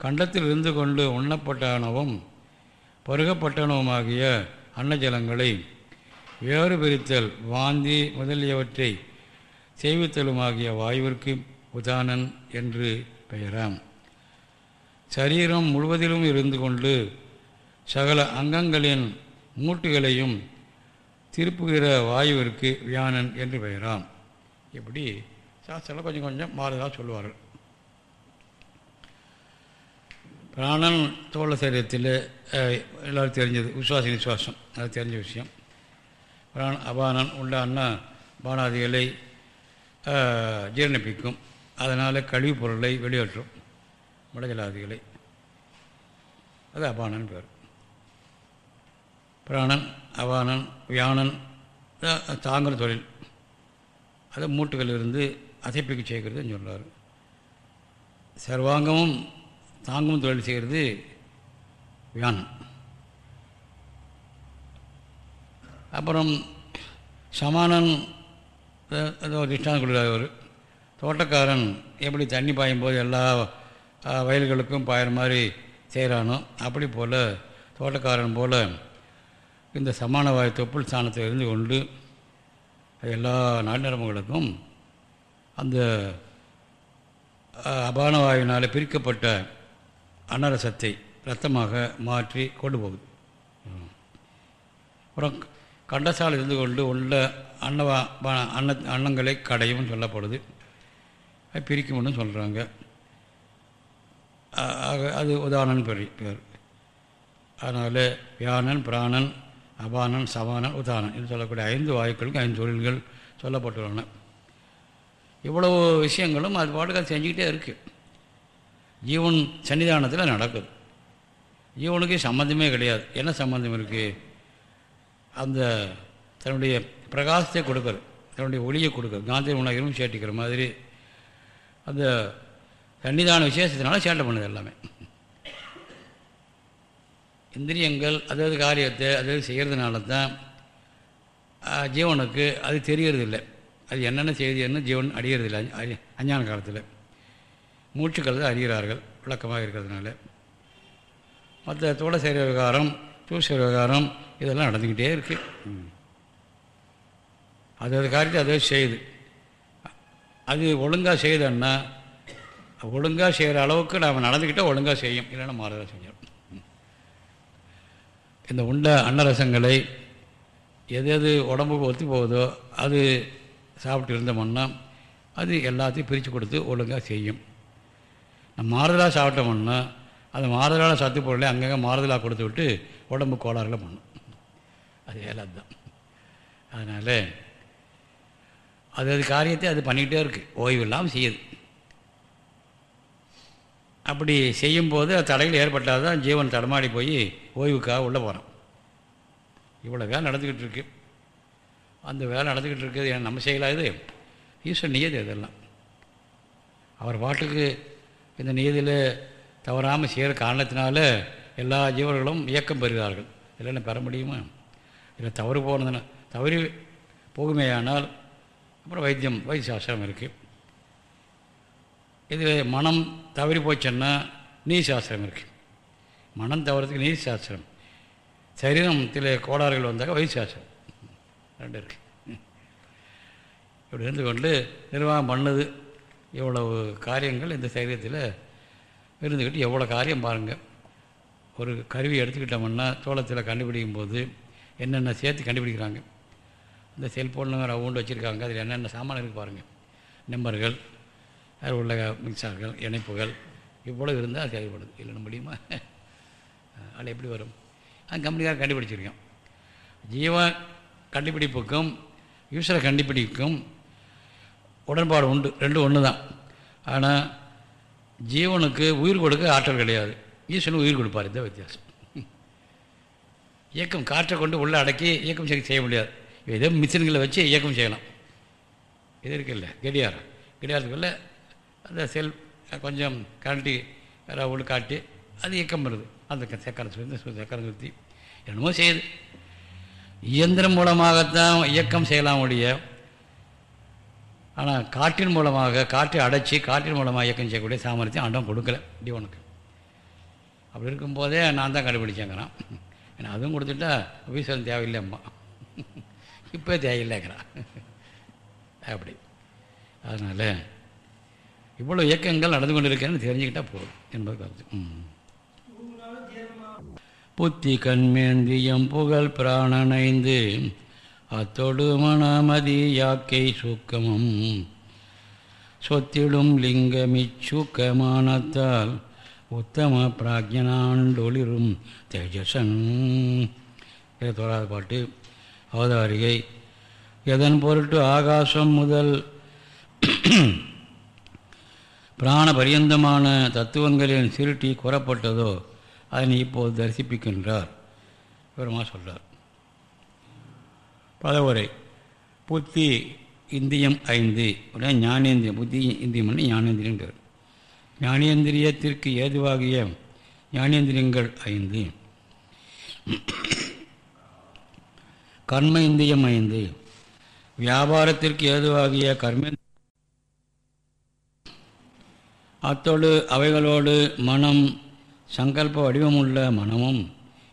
கண்டத்தில் இருந்து கொண்டு உண்ணப்பட்டனவும் பருகப்பட்டனவுமாகிய அன்னஜலங்களை வேறு பிரித்தல் வாந்தி முதலியவற்றை செய்வித்தலுமாகிய வாயுவிற்கு உதானன் என்று பெயராம். சரீரம் முழுவதிலும் இருந்து கொண்டு சகல அங்கங்களின் மூட்டுகளையும் திருப்புகிற வாயுவிற்கு வியானன் என்று பெயராம். இப்படி சாஸ்திரம் கொஞ்சம் கொஞ்சம் மாறுதலாக சொல்லுவார்கள். பிராணன் தோழ சரீரத்தில் எல்லோரும் தெரிஞ்சது விசுவாச விசுவாசம் அது தெரிஞ்ச விஷயம். பிராணன் அபானன் உண்டான பானாதிகளை ஜீர்ணிப்பிக்கும். அதனால் கழிவுப் பொருளை வெளியேற்றும். முடஜலாதிகளை. அது அபானன் பேர். பிராணன் அபானன் வியானன் தாங்குற தொழில். அதை மூட்டுகள் இருந்து அசைப்பிக்க செய்கிறதுன்னு சொல்கிறார் சர்வாங்கமும் தாங்கும் தொழில் செய்கிறது வியானம் அப்புறம் சமானன் ஏதோ திஷ்டாந்தம் கொடுக்குறார் அவர் தோட்டக்காரன் எப்படி தண்ணி பாயும் போது எல்லா வயல்களுக்கும் பாயிற மாதிரி செய்கிறானோ அப்படி போல் தோட்டக்காரன் போல் இந்த சமான வாய் தொப்புள் ஸ்தானத்தை இருந்து கொண்டு எல்லா நாட்டுநரம்புகளுக்கும் அந்த அபான வாயுனால் பிரிக்கப்பட்ட அன்னரசத்தை ரத்தமாக மாற்றி கொண்டு போகுது. அப்புறம் கண்டசால் இருந்து கொண்டு உள்ள அன்னவா அன்ன அன்னங்களை கடையும் சொல்லப்படுது. பிரிக்கும்னு சொல்கிறாங்க அது உதாரணன் பெரிய பேர் அதனால் வியானன் பிராணன் அபானன் சபானன் உதாரணன் என்று சொல்லக்கூடிய ஐந்து வாயுக்களுக்கு ஐந்து தொழில்கள் சொல்லப்பட்டுள்ளன. இவ்வளவு விஷயங்களும் அது பாட்டுக்கு அது செஞ்சுக்கிட்டே இருக்குது ஜீவன் சன்னிதானத்தில் நடக்குது. ஜீவனுக்கு சம்மந்தமே கிடையாது. என்ன சம்மந்தம் இருக்குது அந்த தன்னுடைய பிரகாசத்தை கொடுக்குறது. தன்னுடைய ஒளியை கொடுக்குறது. காந்தி உணர்வும் சேட்டிக்கிற மாதிரி அந்த சன்னிதான விசேஷத்தினால சேட்டை பண்ணுது எல்லாமே. இந்திரியங்கள் அதாவது காரியத்தை அதாவது செய்கிறதுனால தான் ஜீவனுக்கு அது தெரியறதில்லை. அது என்னென்ன செய்தின்னு ஜீவன் அடியறதில்லை அஞ்ஞான காலத்தில். மூச்சுக்கள் அறிகிறார்கள் விளக்கமாக இருக்கிறதுனால. மற்ற தோட செய்கிற விவகாரம் தூச விவகாரம் இதெல்லாம் நடந்துக்கிட்டே இருக்குது அது அது காரியத்தை அதை செய்யுது. அது ஒழுங்காக செய்தோன்னா ஒழுங்காக செய்கிற அளவுக்கு நாம் நடந்துக்கிட்டால் ஒழுங்காக செய்யும். இல்லைன்னா மாறுதல் செஞ்சோம் இந்த உண்ட அன்னரசங்களை எது எது உடம்புக்கு ஒத்து போகுதோ அது சாப்பிட்டு இருந்தோம்னா அது எல்லாத்தையும் பிரித்து கொடுத்து ஒழுங்காக செய்யும். நம்ம மாறுதலாக சாப்பிட்டோம்னா அந்த மாறுதலான சத்து பொருளை அங்கங்கே மாறுதலாக கொடுத்து விட்டு உடம்பு கோளாறுகளை பண்ணும் அது வேலை அதுதான். அதனால் அது அது காரியத்தை அது பண்ணிக்கிட்டே இருக்குது ஓய்வு இல்லாமல் செய்யுது. அப்படி செய்யும்போது அது தடைகள் ஏற்பட்டால் தான் ஜீவன் தடமாடி போய் ஓய்வுக்காக உள்ளே போகிறான் இவ்வளோ வேலை நடந்துக்கிட்டு இருக்கு. அந்த வேலை நடந்துக்கிட்டு இருக்குது நம்ம செய்யலாம் இது? ஈஸ்வரன் நியதி இதெல்லாம் அவர் பாட்டுக்கு இந்த நியதியில் தவறாமல் செய்கிற காரணத்தினால எல்லா ஜீவர்களும் இயக்கம் பெறுகிறார்கள். இல்லைன்னா பெற முடியுமா? இல்லை தவறு போனதுன்னா தவறி போகுமேயானால் அப்புறம் வைத்தியம் வைத்திய சாஸ்திரம் இருக்குது இது மனம் தவறி போச்சுன்னா நீர் சாஸ்திரம் இருக்குது மனம் தவறதுக்கு நீர் சாஸ்திரம் சரீரத்தில் கோளாறுகள் வந்தாக்க வைத்திய சாஸ்திரம் ரெண்டு இருக்குது இப்படி இருந்து கொண்டு நிர்வாகம் பண்ணுது. இவ்வளவு காரியங்கள் இந்த சரீரத்தில் இருந்துக்கிட்டு எவ்வளோ காரியம் பாருங்கள் ஒரு கருவி எடுத்துக்கிட்டோம்னா தோளத்தில் கண்டுபிடிக்கும் போது என்னென்ன சேர்த்து கண்டுபிடிக்கிறாங்க? இந்த செல்ஃபோனில் ரவுண்டு வச்சுருக்காங்க. அதில் என்னென்ன சாமான் இருக்குது பாருங்கள் நம்பர்கள் அதில் உள்ள மின்சார்கள் இணைப்புகள் இவ்வளோ இருந்தால் அது செயல்படுது. இல்லைன்னு முடியுமா? அதில் எப்படி வரும்? அது கம்பெனிக்கார கண்டுபிடிச்சிருக்கோம் ஜீவ கண்டுபிடிப்புக்கும் யூசரை கண்டுபிடிப்புக்கும் உடன்பாடு உண்டு. ரெண்டும் ஒன்று தான் ஆனால் ஜீவனுக்கு உயிர் கொடுக்க ஆற்றல் கிடையாது. ஈஸ்வரன் உயிர் கொடுப்பார். இந்த வித்தியாசம். இயக்கம் காற்றை கொண்டு உள்ளே அடக்கி இயக்கம் சரி செய்ய முடியாது. ஏதோ மிஷின்களை வச்சு இயக்கம் செய்யலாம். இது இருக்குல்ல கடியாரம் கடியாரத்துக்குள்ளே அந்த செல் கொஞ்சம் கரண்டி உள்ள காட்டி அது இயக்கம் வருது அந்த சக்கரம் சுற்றி சக்கரை சுற்றி என்னமோ செய்யுது. இயந்திரம் மூலமாகத்தான் இயக்கம் செய்யலாம் ஒழிய ஆனால் காற்றின் மூலமாக காற்றை அடைச்சி காற்றின் மூலமாக இயக்கம் செய்யக்கூடிய சாமர்த்தியம் ஆண்டம் கொடுக்கல டிவனுக்கு அப்படி இருக்கும்போதே நான் தான் கண்டுபிடிச்சேங்கிறான். ஏன்னா அதுவும் கொடுத்துட்டா வீசல் தேவையில்லை அம்மா இப்போ தேவையில்லைங்கிறான் அப்படி. அதனால் இவ்வளோ இயக்கங்கள் நடந்து கொண்டிருக்கேன்னு தெரிஞ்சுக்கிட்டால் போதும் என்பது கருத்து. புத்தி கண்மேந்தியம் புகழ் பிராணனைந்து அத்தொடு மனமதி யாக்கை சூக்கமும். சொத்திடும் லிங்கமிச்சுக்கமானத்தால் உத்தம பிராஜ்யனாண்டொளிரும் தேஜசன் இது தொடராத பாட்டு. அவதாரிகை. எதன் பொருட்டு ஆகாசம் முதல் பிராண பரியந்தமான தத்துவங்களின் சிருட்டி கூறப்பட்டதோ அதனை இப்போது தரிசிப்பிக்கின்றார். விவரமாக சொல்றார். பதவுரை புத்தி இந்தியம் ஐந்து. உடனே ஞானேந்திரியம். புத்தி இந்தியம் ஞானேந்திரியம் பேர். ஞானேந்திரியத்திற்கு ஏதுவாகிய ஞானேந்திரியங்கள் ஐந்து. கர்ம இந்தியம் ஐந்து வியாபாரத்திற்கு ஏதுவாகிய கர்ம அத்தோடு அவைகளோடு மனம் சங்கல்ப வடிவமுள்ள மனமும்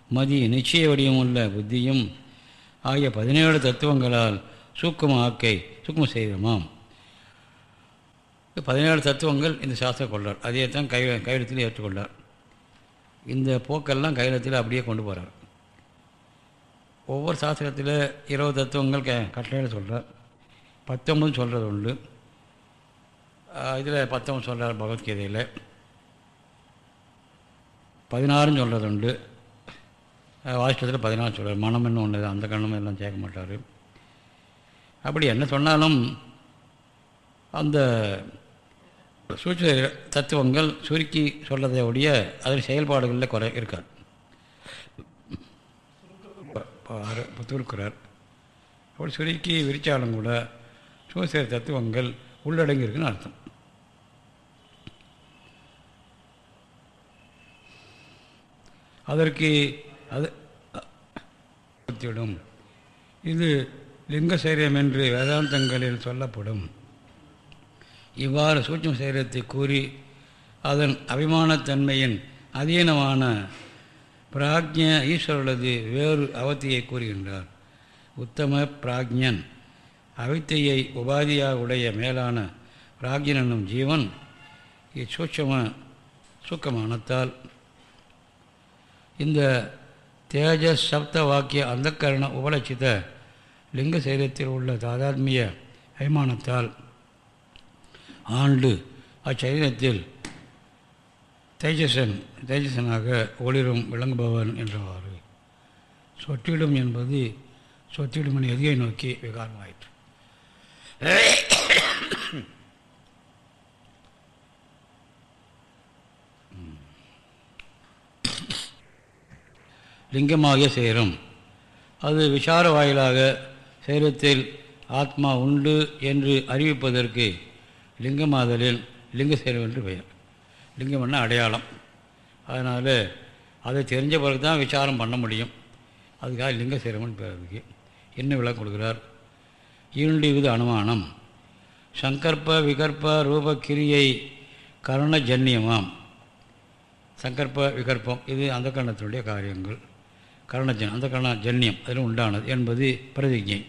மதி நிச்சய வடிவமுள்ள புத்தியும் ஆகிய பதினேழு தத்துவங்களால் சூக்கும ஆக்கை சூக்கும செய்தமாம் பதினேழு தத்துவங்கள் இந்த சாஸ்திர கொள்ளார் அதே தான் கை கையெழுத்தில் ஏற்றுக்கொண்டார். இந்த போக்கெல்லாம் கையெழுத்தில் அப்படியே கொண்டு போகிறார் ஒவ்வொரு சாஸ்திரத்தில் இருபது தத்துவங்கள் க கட்டளையில் சொல்கிறார் பத்தொம்பதும் சொல்கிறது உண்டு. இதில் பத்தொம்பது சொல்கிறார் பகவத்கீதையில். பதினாறுன்னு சொல்கிறது உண்டு. வாஷ்டத்தில் பதினாறு சொல்கிறார் மனம் என்ன ஒன்று அந்த கண்ணம் எல்லாம் சேர்க்க மாட்டார். அப்படி என்ன சொன்னாலும் அந்த சூட்ச தத்துவங்கள் சுருக்கி சொல்கிறதை ஒழிய அதில் செயல்பாடுகளில் குறை ஆறு துருக்கிறார் அப்படி சுருக்கி விரிச்சாலும் கூட சூசேர தத்துவங்கள் உள்ளடங்கியிருக்குன்னு அர்த்தம். அதற்கு அது இது லிங்க சைரியம் என்று வேதாந்தங்களில் சொல்லப்படும். இவ்வாறு சூட்சம் சைரியத்தை கூறி அதன் அபிமானத்தன்மையின் அதீனமான பிராஜ்ய ஈஸ்வரனது வேறு அவத்தியை கூறுகின்றார். உத்தம பிராஜ்யன். அவித்தையை உபாதியாக உடைய மேலான பிராஜ்யன் என்னும் ஜீவன் இச்சூட்சம சூக்கமானத்தால் இந்த தேஜ சப்த வாக்கிய அந்தக்கரண உபலட்சித லிங்க சைரத்தில் உள்ள தாதாத்மிய அபிமானத்தால் ஆண்டு அச்சரீரத்தில் தேஜசன் தேஜசனாக ஒளிரும் விளங்குபவன் என்றவாறு. சொற்றிடும் என்பது சொற்றிடும் என எதியை நோக்கி விகாரமாயிற்று. லிங்கமாகிய சேரும். அது விசார வாயிலாக சேரத்தில் ஆத்மா உண்டு என்று அறிவிப்பதற்கு லிங்கமாதலில் லிங்க சேரும் என்று பெயர். லிங்கம்னா அடையாளம்? அதனால் அதை தெரிஞ்ச பிறகு தான் விசாரம் பண்ண முடியும். அதுக்காக லிங்க சிரமன் பேருக்கு என்ன விளக்கம் கொடுக்குறார்? ஈண்டு அனுமானம். சங்கற்ப விகற்ப ரூப கிரியை கரண ஜன்னியமாம். சங்கற்ப விகற்பம் இது அந்த கரணத்தினுடைய காரியங்கள். கரணஜன் அந்த கரண ஜன்னியம் அதில் உண்டானது என்பது பிரதிஜை.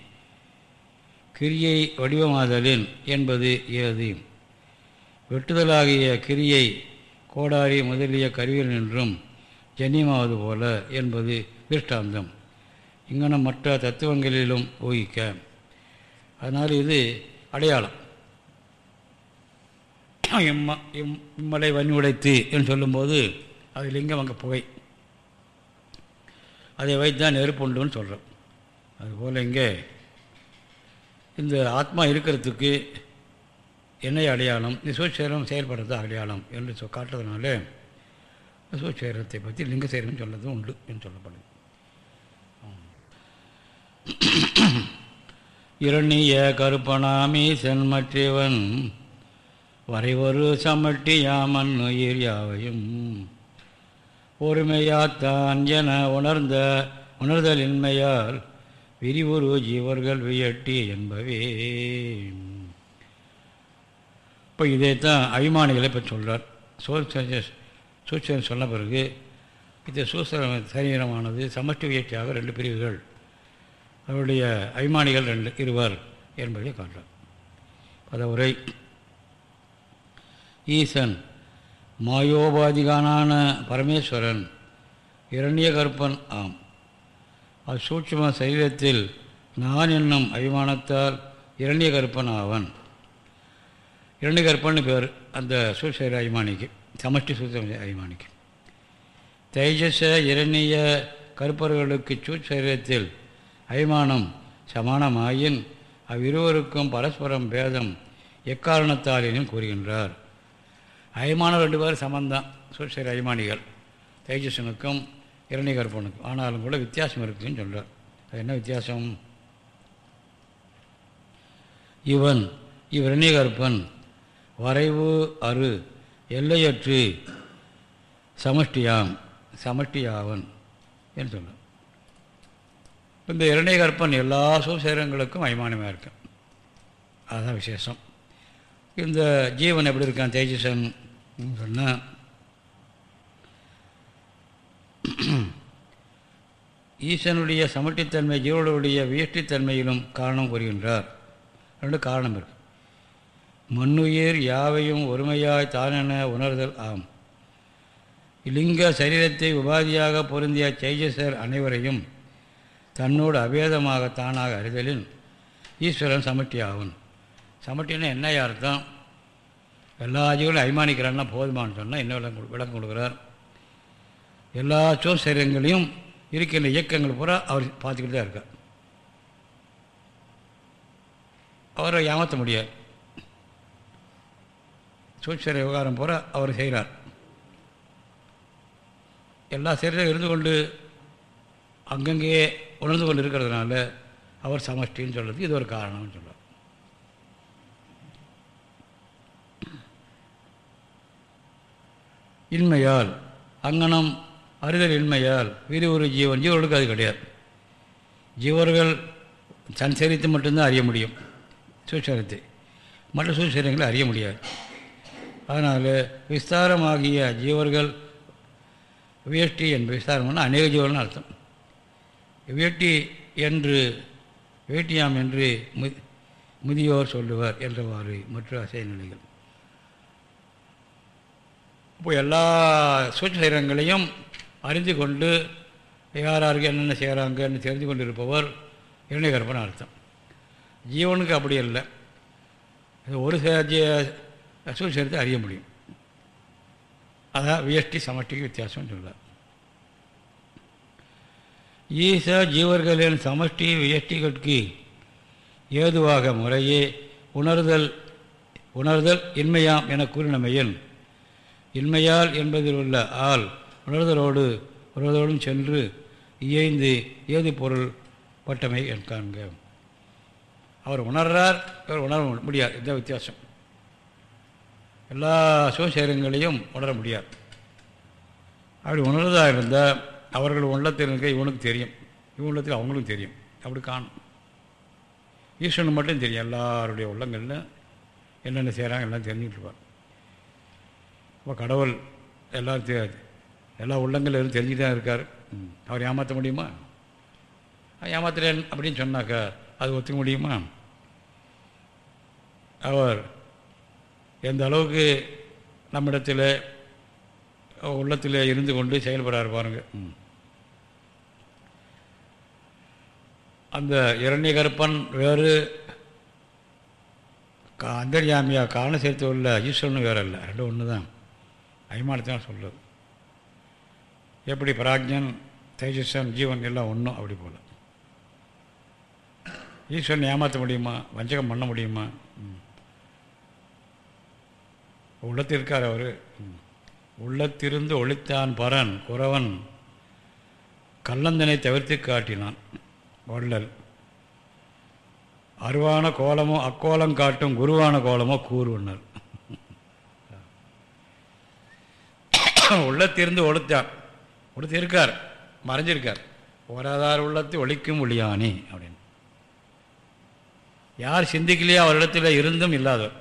கிரியை வடிவமாதலின் என்பது ஏது? வெட்டுதலாகிய கிரியை கோடாரி முதலிய கருவியில் நின்றும் ஜன்னியமாவது போல என்பது திருஷ்டாந்தம். இங்கனம் மற்ற தத்துவங்களிலும் ஊகிக்க. அதனால் இது அடையாளம். இம்ம இம் இம்மலை வன்னி உடைத்து என்று சொல்லும்போது அது லிங்கம் அங்கே புகை. அதை வைத்து தான் நெருப்புண்டுன்னு சொல்கிறோம் அதுபோல் இங்கே இந்த ஆத்மா இருக்கிறதுக்கு என்னை அடையாளம் இந்த சூழ்ச்சேரம் செயல்படுறது அடையாளம் என்று சொ காட்டுறதுனால சூழ்ச்சேரத்தை பற்றி லிங்க சேரம் சொன்னதும் உண்டு என்று சொல்லப்படுது. இரணிய கருப்பனாமி சென்மற்றவன் வரைவரு சமட்டி யாமன் உயிர் யாவையும். ஒருமையாத்தான் என உணர்ந்த உணர்தலின்மையால் விரிவுரு ஜீவர்கள் வியட்டி என்பவே. இப்போ இதைத்தான் அபிமானிகளை பற்றி சொல்கிறார் சூச்சனை சொன்ன பிறகு இந்த சூசர சரீரமானது சமஷ்டி உயர்ச்சியாக ரெண்டு பிரிவுகள். அவருடைய அபிமானிகள் ரெண்டு இருவர் என்பதை காட்டுறார். பதவுரை ஈசன் மாயோபாதிகானான பரமேஸ்வரன் இரண்டிய கற்பன் ஆம். அச்சூட்சம சரீரத்தில் நான் என்னும் அபிமானத்தால் இரண்டிய கற்பன் ஆவன். இரண்டு கற்பன்னு பேர். அந்த சூசைர அபிமானிக்கு சமஷ்டி சூத்திர அபிமானிக்கு. தைஜச இரணிய கருப்பர்களுக்கு சூசரீரத்தில் அபிமானம் சமானமாயின் அவ்விருவருக்கும் பரஸ்பரம் பேதம் எக்காரணத்தாலினும் கூறுகின்றார். அபிமானம் ரெண்டு பேரும் சமந்தான் சூசரி அபிமானிகள். தைஜசனுக்கும் இரணிய ஆனாலும் கூட வித்தியாசம் இருக்குதுன்னு சொல்கிறார் அது என்ன வித்தியாசம்? இவன் இவ்விரணியகற்பன் வரைவு அரு எல்லையற்று சமஷ்டியாம் சமஷ்டியாவன் என்று சொல்ல இந்த இரணியகற்பன் எல்லா சுசேரங்களுக்கும் அய்மானமாக இருக்கும் அதுதான் விசேஷம். இந்த ஜீவன் எப்படி இருக்கான் தேஜசன் சொன்னால் ஈசனுடைய சமட்டித்தன்மை ஜீவனுடைய வியஷ்டித்தன்மையிலும் காரணம் கூறுகின்றார். ரெண்டு காரணம் இருக்குது மண்ணுயிர் யாவையும் ஒருமையாய் தானென உணர்தல் ஆம். லிங்க சரீரத்தை உபாதியாக பொருந்திய சைஜசர் அனைவரையும் தன்னோடு அபேதமாக தானாக அறிதலில் ஈஸ்வரன் சமட்டியாகும். சமட்டின்னா என்ன அர்த்தம்? எல்லா ஜீவனும் அபிமானிக்கிறான்னா போதுமான்னு சொன்னால் என்ன விளக்கம் விளக்கம் கொடுக்குறார். எல்லா சோசரியங்களையும் இருக்கின்ற இயக்கங்கள் பூரா அவர் பார்த்துக்கிட்டு தான் இருக்கார். அவரை ஏமாற்ற முடியாது. சூட்சர விவகாரம் பூரா அவர் செய்கிறார் எல்லா சரீரம் இருந்து கொண்டு அங்கங்கேயே உணர்ந்து கொண்டு இருக்கிறதுனால அவர் சமஷ்டின்னு சொல்கிறதுக்கு இது ஒரு காரணம்னு சொல்கிறார் இன்மையால் அங்கனம் அறிதல் இன்மையால் வீடு ஒரு ஜீவன். ஜீவர்களுக்கு அது கிடையாது. ஜீவர்கள் சஞ்சரித்து மட்டும்தான் அறிய முடியும். சூழ்ச்சரத்தை மற்ற சூழ்ச்சரங்களை அறிய முடியாது. அதனால் விஸ்தாரமாகிய ஜீவர்கள் வேஷ்டி என்று விஸ்தாரம்னா அநேக ஜீவர்கள் அர்த்தம் வேட்டி என்று வேட்டியாம் என்று மு முதியோர் சொல்லுவார் என்றவாறு மற்ற அசை நிலைகள். இப்போ எல்லா சூட்சரங்களையும் அறிந்து கொண்டு யார் யாருக்கு என்னென்ன செய்கிறாங்கன்னு தெரிந்து கொண்டு இருப்பவர் அர்த்தம் ஜீவனுக்கு அப்படி இல்லை ஒரு சூழ்ச்சிரத்தை அறிய முடியும். அதான் வியஷ்டி சமஷ்டிக்கு வித்தியாசம் சொல்கிறார் ஈச ஜீவர்களின் சமஷ்டி வியஷ்டிகளுக்கு ஏதுவாக முறையே உணர்தல் உணர்தல் இன்மையாம் என கூறினமையில் இன்மையால் என்பதில் உள்ள ஆள் உணர்தலோடு உணர்தலோடும் சென்று இயைந்து ஏது பொருள் பட்டமை காண்க. அவர் உணர்றார் இவர் உணர முடியாது. இந்த வித்தியாசம். எல்லா சுவசேரங்களையும் உணர முடியாது. அப்படி உணர்ந்ததாக இருந்தால் அவர்கள் உள்ளத்தில் இருக்க இவனுக்கு தெரியும். இவனுக்கு அவங்களுக்கும் தெரியும். அப்படி காணும். ஈஸ்வரன் மட்டும் தெரியும். எல்லாருடைய உள்ளங்களில் என்னென்ன செய்கிறாங்க எல்லாம் தெரிஞ்சுக்கிட்டு இருப்பார். இப்போ கடவுள் எல்லோரும் தெரியாது எல்லா உள்ளங்களும் தெரிஞ்சுட்டு தான் இருக்கார். அவர் ஏமாற்ற முடியுமா? ஏமாத்துறேன் அப்படின்னு சொன்னாக்கா அது ஒத்துக்க முடியுமா? அவர் எந்த அளவுக்கு நம்மிடத்தில் உள்ளத்தில் இருந்து கொண்டு செயல்படாரு பாருங்க. அந்த இரண்ய கருப்பன் வேறு அந்தர்யாமியாக காரண சேர்த்து உள்ள ஈஸ்வரனும் வேறு இல்லை ரெண்டும் ஒன்று தான் அபிமானத்தான் சொல்லுது எப்படி பிராஜ்யன் தேஜஸ்வன் ஜீவன் எல்லாம் ஒன்றும் அப்படி போல். ஈஸ்வரன் ஏமாற்ற முடியுமா? வஞ்சகம் பண்ண முடியுமா? உள்ளத்திற்கார் அவர். உள்ளத்திருந்து ஒளித்தான் பரன் குறவன் கல்லந்தனை தவிர்த்து காட்டினான். வள்ளல். அருவான கோலமோ அக்கோலம் காட்டும் குருவான கோலமோ கூறுவனர் உள்ளத்திருந்து ஒழுத்தான் ஒழுத்து இருக்கார் மறைஞ்சிருக்கார். ஓராதார் உள்ளத்தை ஒழிக்கும் ஒளியானே அப்படின்னு. யார் சிந்திக்கலையோ அவரிடத்தில் இருந்தும் இல்லாதவர்.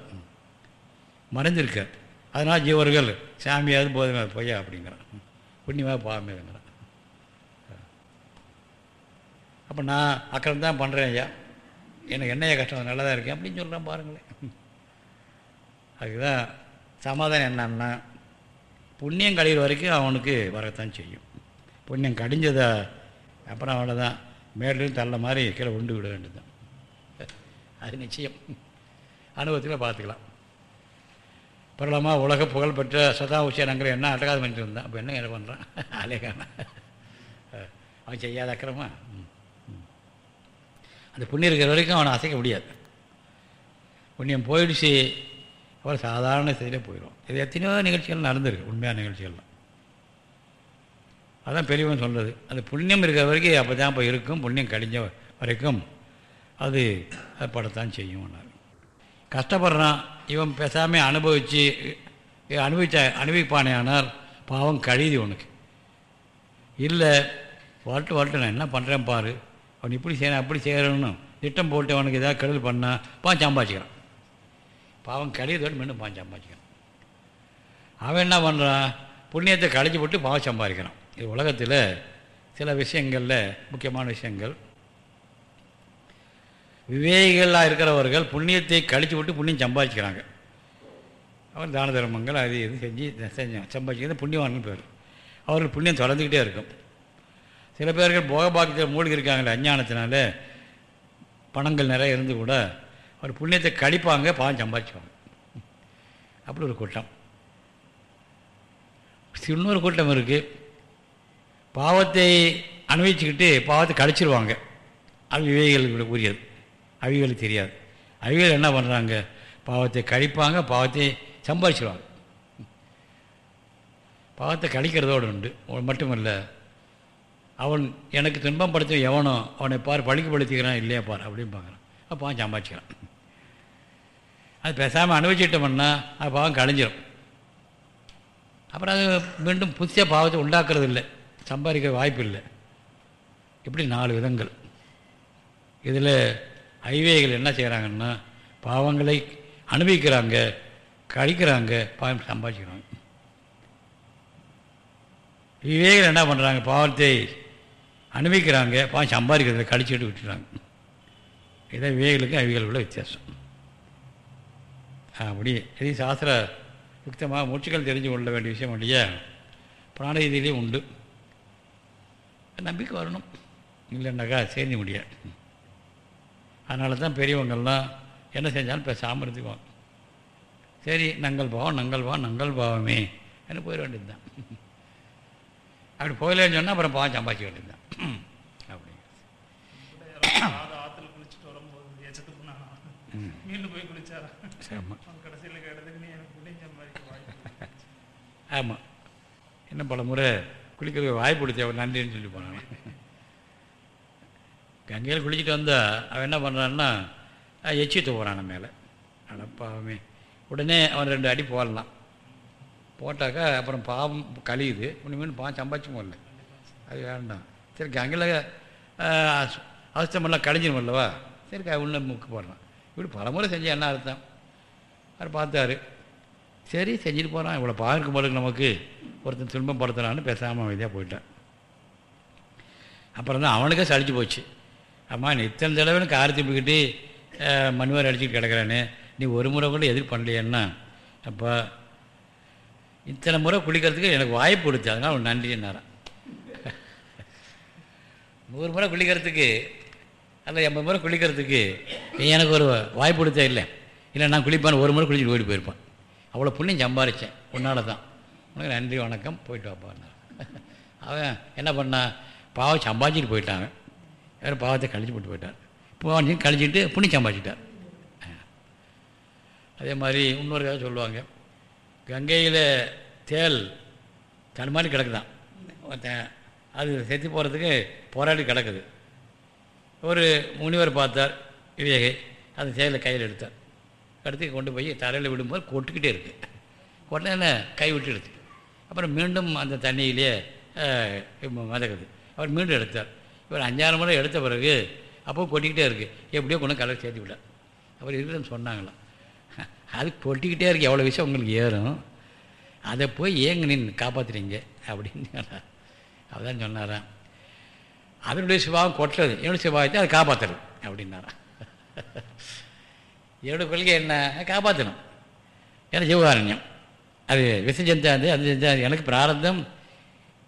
மறைஞ்சிருக்கார். அதனால் ஜீவர்கள் சாமியாவது போதுமே பொய்யா அப்படிங்கிறான் புண்ணியமாக பாவமேங்கிறான் அப்போ நான் அக்கறம் தான் பண்ணுறேன் ஐயா. எனக்கு என்னையா கஷ்டம்? நல்லா தான் இருக்கேன். அப்படின்னு சொல்கிறேன் பாருங்களேன். அதுதான் சமாதானம் என்னன்னா புண்ணியம் கழிகிற வரைக்கும் அவனுக்கு வரத்தான் செய்யும். புண்ணியம் கடிஞ்சதை அப்புறம் அவ்வளோதான் மேலும் தள்ள மாதிரி கீழே உண்டு விட வேண்டியதுதான். அது நிச்சயம். அனுபவத்தில் பார்த்துக்கலாம். பிரபலமாக உலக புகழ்பெற்ற சதா உச்சனங்கள் என்ன அட்டகாதம் பண்ணிட்டு இருந்தான். அப்போ என்ன என்ன பண்ணுறான் அலேகான அவன் செய்யாத அக்கிரமா ம், ம். அந்த புண்ணியம் இருக்கிற வரைக்கும் அவனை அசைக்க முடியாது. புண்ணியம் போயிடுச்சு அப்புறம் சாதாரண செய்திலே போயிடும் இது எத்தனையோ நிகழ்ச்சிகள் நடந்திருக்கு உண்மையான நிகழ்ச்சிகள்லாம். அதான் பெரியவன் சொல்கிறது அந்த புண்ணியம் இருக்கிற வரைக்கும் அப்போ தான் இப்போ இருக்கும் புண்ணியம் கழிஞ்ச வரைக்கும் அது அது படத்தான் செய்யும் கஷ்டப்படுறான். இவன் பேசாமல் அனுபவித்து அனுபவிச்ச அனுபவிப்பானே ஆனால் பாவம் கழியுது உனக்கு இல்லை வரட்டு வரட்டு நான் என்ன பண்ணுறேன் பாரு. அவன் இப்படி செய்யணும் அப்படி செய்யணும்னு திட்டம் போட்டு அவனுக்கு ஏதாவது கெடுதல் பண்ணால் பான் சம்பாதிக்கிறான் பாவம் கழியதோடு மீண்டும் பான் சம்பாதிக்கிறான் அவன் என்ன பண்ணுறான் புண்ணியத்தை கழிச்சு போட்டு பாவம் சம்பாதிக்கிறான். இது உலகத்தில் சில விஷயங்களில் முக்கியமான விஷயங்கள். விவேகிகளாக இருக்கிறவர்கள் புண்ணியத்தை கழித்து விட்டு புண்ணியம் சம்பாதிக்கிறாங்க அவர் தான தர்மங்கள் அது இது செஞ்சு செஞ்சு சம்பாதிக்கிறது புண்ணியவான்கள் பேர். அவர்கள் புண்ணியம் தொடர்ந்துக்கிட்டே இருக்கும். சில பேர்கள் போகபாக்கியத்தில் மூழ்கி இருக்காங்களே அஞ்ஞானத்தினால பணங்கள் நிறைய இருந்து கூட அவர் புண்ணியத்தை கழிப்பாங்க பாவம் சம்பாதிச்சுவாங்க அப்படி ஒரு கூட்டம். இன்னொரு கூட்டம் இருக்குது பாவத்தை அனுபவிச்சுக்கிட்டு பாவத்தை கழிச்சிருவாங்க. அது விவேகிகளுக்கு உரியது அவிகளுக்கு தெரியாது. அவிகள் என்ன பண்ணுறாங்க பாவத்தை கழிப்பாங்க பாவத்தை சம்பாதிச்சிருவாங்க. பாவத்தை கழிக்கிறதோடு உண்டு. அவன் மட்டுமல்ல அவன் எனக்கு துன்பம் படுத்த எவனோ அவனை பார் பழிக்கப்படுத்திக்கிறான் இல்லையா பார் அப்படின்னு பார்க்குறான். அப்போ அவன் சம்பாதிக்கிறான் அது பேசாமல் அனுபவிச்சிட்டோம்னா அது பாவம் கழிஞ்சிடும் அப்புறம் அது மீண்டும் புதுசாக பாவத்தை உண்டாக்குறது இல்லை. சம்பாதிக்க வாய்ப்பு இல்லை. இப்படி நாலு விதங்கள். இதில் ஐவேகள் என்ன செய்கிறாங்கன்னா பாவங்களை அனுபவிக்கிறாங்க கழிக்கிறாங்க பாவம் சம்பாதிக்கிறாங்க விவேகள் என்ன பண்ணுறாங்க பாவத்தை அனுபவிக்கிறாங்க பாவம் சம்பாதிக்கிறத கழிச்சுட்டு விட்டுறாங்க. இதான் விவேகளுக்கும் அவிகளுக்குள்ள வித்தியாசம். அப்படி இது சாஸ்திர யுக்தமாக மூச்சுக்கள் தெரிஞ்சு கொள்ள வேண்டிய விஷயம் இல்லையா? பிராண ரீதியிலே உண்டு. நம்பிக்கை வரணும். இல்லைன்னாக்கா சேர்ந்து முடியாது. அதனால தான் பெரியவங்கள்லாம் என்ன செஞ்சாலும் பேசாமல் இருந்துக்குவாங்க. சரி நங்கள் பாவம் நங்கள் பாவம் நங்கள் பாவமே என்ன போயிட வேண்டியது தான் அப்படி போயிடலன்னு சொன்னால் அப்புறம் பாவம் சம்பாதிக்க வேண்டியது தான் அப்படி ஆமாம் இன்னும் பல முறை குளிக்கிறதுக்கு வாய்ப்பு கொடுத்தேன் நன்றின்னு சொல்லி போனான். கங்கையில் குளிச்சுட்டு வந்தால் அவன் என்ன பண்ணுறான்னா எச்சி தூக்குறான் மேலே. அடப்பாவமே உடனே அவன் ரெண்டு அடி போடலாம். போட்டாக்கா அப்புறம் பாவம் கழியுது. இனிமேல் பாவம் சம்பாதிச்சும் போடல அது வேண்டாம். சரி கங்கையில் அவஸ்தமெல்லாம் கழிஞ்சிடும் அல்லவா சரி உள்ள முக்கு போடுறான். இப்படி பலமுறை செஞ்சு என்ன அர்த்தம்? அவர் பார்த்தாரு. சரி செஞ்சுட்டு போகிறான் இவ்வளோ பார்க்கும் போது நமக்கு ஒருத்தன் துன்பம் படுத்துறான்னு பேசாமல் அமைதியாக போயிட்டான். அப்புறம் தான் அவனுக்கே சளிச்சு போச்சு. அம்மா நீ இத்தனை தடவை கார் திருப்பிக்கிட்டு மண்வாரி அடிச்சுட்டு கிடக்கிறானே நீ ஒரு முறை கூட எதிர் பண்ணலையேன்னா அப்போ இத்தனை முறை குளிக்கிறதுக்கு எனக்கு வாய்ப்பு கொடுத்து அதனால் அவன் நன்றின்னாரான் நூறு முறை குளிக்கிறதுக்கு அல்ல எண்பது முறை குளிக்கிறதுக்கு நீ எனக்கு ஒரு வாய்ப்பு கொடுத்தே இல்லை. இல்லை நான் குளிப்பான் ஒரு முறை குளிச்சுட்டு ஓடி போயிருப்பான். அவ்வளோ புண்ணியம் சம்பாரித்தேன் உன்னால தான். உனக்கு நன்றி வணக்கம் போயிட்டு வாப்பான் அவன் என்ன பண்ணான் பாவம் சம்பாதிச்சிட்டு போயிட்டாங்க வேறு பாவத்தை கழிச்சு போட்டு போயிட்டார். பாவம் கழிச்சிட்டு புண்ணியம் சம்பாதிச்சிட்டார். அதே மாதிரி இன்னொரு கதை சொல்லுவாங்க. கங்கையில் தேல் மாதிரி கிடக்குதான். அது செத்து போகிறதுக்கு போராடி கிடக்குது. ஒரு முனிவர் பார்த்தார் விவேகை அந்த சேலை கையில் எடுத்தார். எடுத்து கொண்டு போய் தரையில் விடும்போது கொட்டுக்கிட்டே இருக்குது உடனே கை எடுத்து அப்புறம் மீண்டும் அந்த தண்ணியிலேயே மதக்குது அவர் மீண்டும் எடுத்தார். இவர் அஞ்சாறு முறை எடுத்த பிறகு அப்போ கொட்டிக்கிட்டே இருக்குது எப்படியோ கொண்டு கலர் சேர்த்து விட அவர் இருக்குதுன்னு சொன்னாங்களாம். அது கொட்டிக்கிட்டே இருக்கு. எவ்வளோ விஷயம் உங்களுக்கு ஏறும். அதை போய் ஏங்க நின்று காப்பாற்றுறீங்க அப்படின்னு சொன்னார். அவதான் சொன்னாராம். அதனுடைய சுபாவம் கொட்டுறது. என்னுடைய சுபாவத்தை அதை காப்பாற்றுறது அப்படின்னாராம். என்னோடய கொள்கை என்ன? காப்பாற்றணும் ஏன்னா ஜீவகாரண்யம் அது விசஜந்தா அது எனக்கு பிராரந்தம்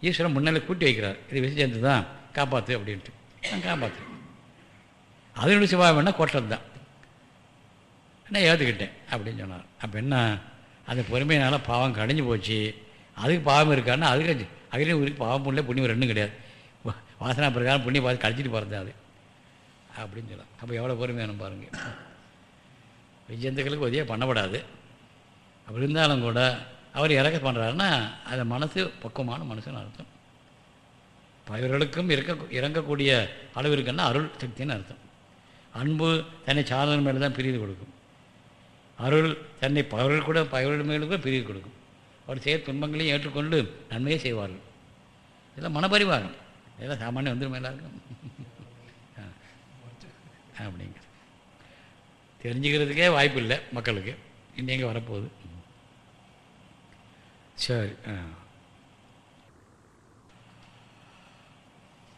ஈஸ்வரன் முன்னால் கூட்டி வைக்கிறார். இது விசஜந்து தான். காப்பாற்று அப்படின்ட்டு. நான் காப்பாற்றுறேன் அதனுடைய சுபாவம் என்ன? கொட்டது தான். நான் ஏற்றுக்கிட்டேன் அப்படின்னு சொன்னார். அப்போ என்ன? அந்த பொறுமையினால பாவம் கடைஞ்சு போச்சு. அதுக்கு பாவம் இருக்கான்னா அதுக்கு அகிலே ஊருக்கு பாவம் புண்ணிய புண்ணியம் ரெண்டும் கிடையாது. வாசனை வாசனா பிரகாரம் புண்ணியம் பார்த்து கழிச்சிட்டு போகிறது அது. அப்படின்னு சொல்லலாம் அப்போ எவ்வளோ பொறுமையான பாருங்கள் விஜயந்துக்களுக்கு உதவியாக பண்ணப்படாது. அப்படி இருந்தாலும் கூட அவர் இறக்க பண்ணுறாருன்னா அதை மனசு பக்குவமான மனசுன்னு அர்த்தம். பயிர்களுக்கும் இருக்க இறங்கக்கூடிய அளவு இருக்குன்னா அருள் சக்தின்னு அர்த்தம். அன்பு தன்னை சாதனை மேலே தான் பிரிவு கொடுக்கும். அருள் தன்னை பவர்கள் கூட பயிர்கள் மேலும் கூட பிரிவு கொடுக்கும். அவர் செய்ய துன்பங்களையும் ஏற்றுக்கொண்டு நன்மையை செய்வார்கள். இதெல்லாம் மனப்பரிவாரம் இதெல்லாம் சாமானியம் வந்துடும் எல்லாருக்கும் ஆ. அப்படிங்க தெரிஞ்சுக்கிறதுக்கே வாய்ப்பு இல்லை மக்களுக்கு. இன்னும் எங்கே வரப்போகுது? சரி ஆ.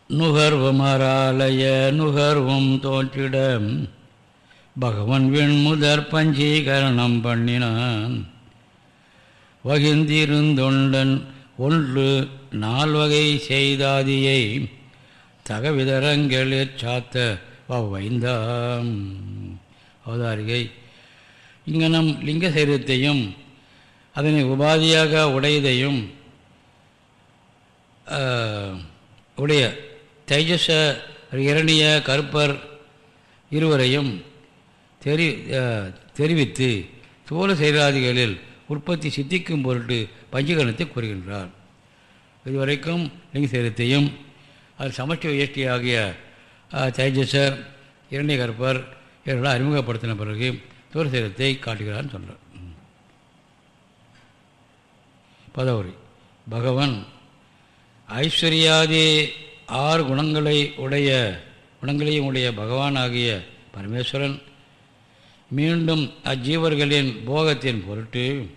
நுகர்வமராலய நுகர்வும் தோற்றிட பகவன் விண்முதற் பஞ்சீகரணம் பண்ணினான். வகிந்திருந்தொண்டன் ஒன்று நால்வகை செய்தாதியை தகவிதரங்களிற் சாத்த வைந்தாம் அவதாரிகை. இங்கனம் லிங்க சரீரத்தையும் அதனை உபாதியாக உடையதையும் உடைய தைஜச இரணிய கருப்பர் இருவரையும் தெரி தெரிவித்து தோல செயலாதிகளில் உற்பத்தி சித்திக்கும் பொருட்டு பஞ்சீகரணத்தை கூறுகின்றார். இதுவரைக்கும் லிங்க சரீரத்தையும் அது சமஷ்டி வியஷ்டி ஆகிய தைஜச தைஜசர் இரணிய கருப்பர் இவர்களால் அறிமுகப்படுத்தின பிறகு தோல சேதத்தை காட்டுகிறார்னு சொல்கிறார் பதவுரை. பகவன் ஐஸ்வர்யாதி ஆறு குணங்களை உடைய குணங்களையும் உடைய பகவானாகிய பரமேஸ்வரன் மீண்டும் அஜீவர்களின் போகத்தின் பொருட்டு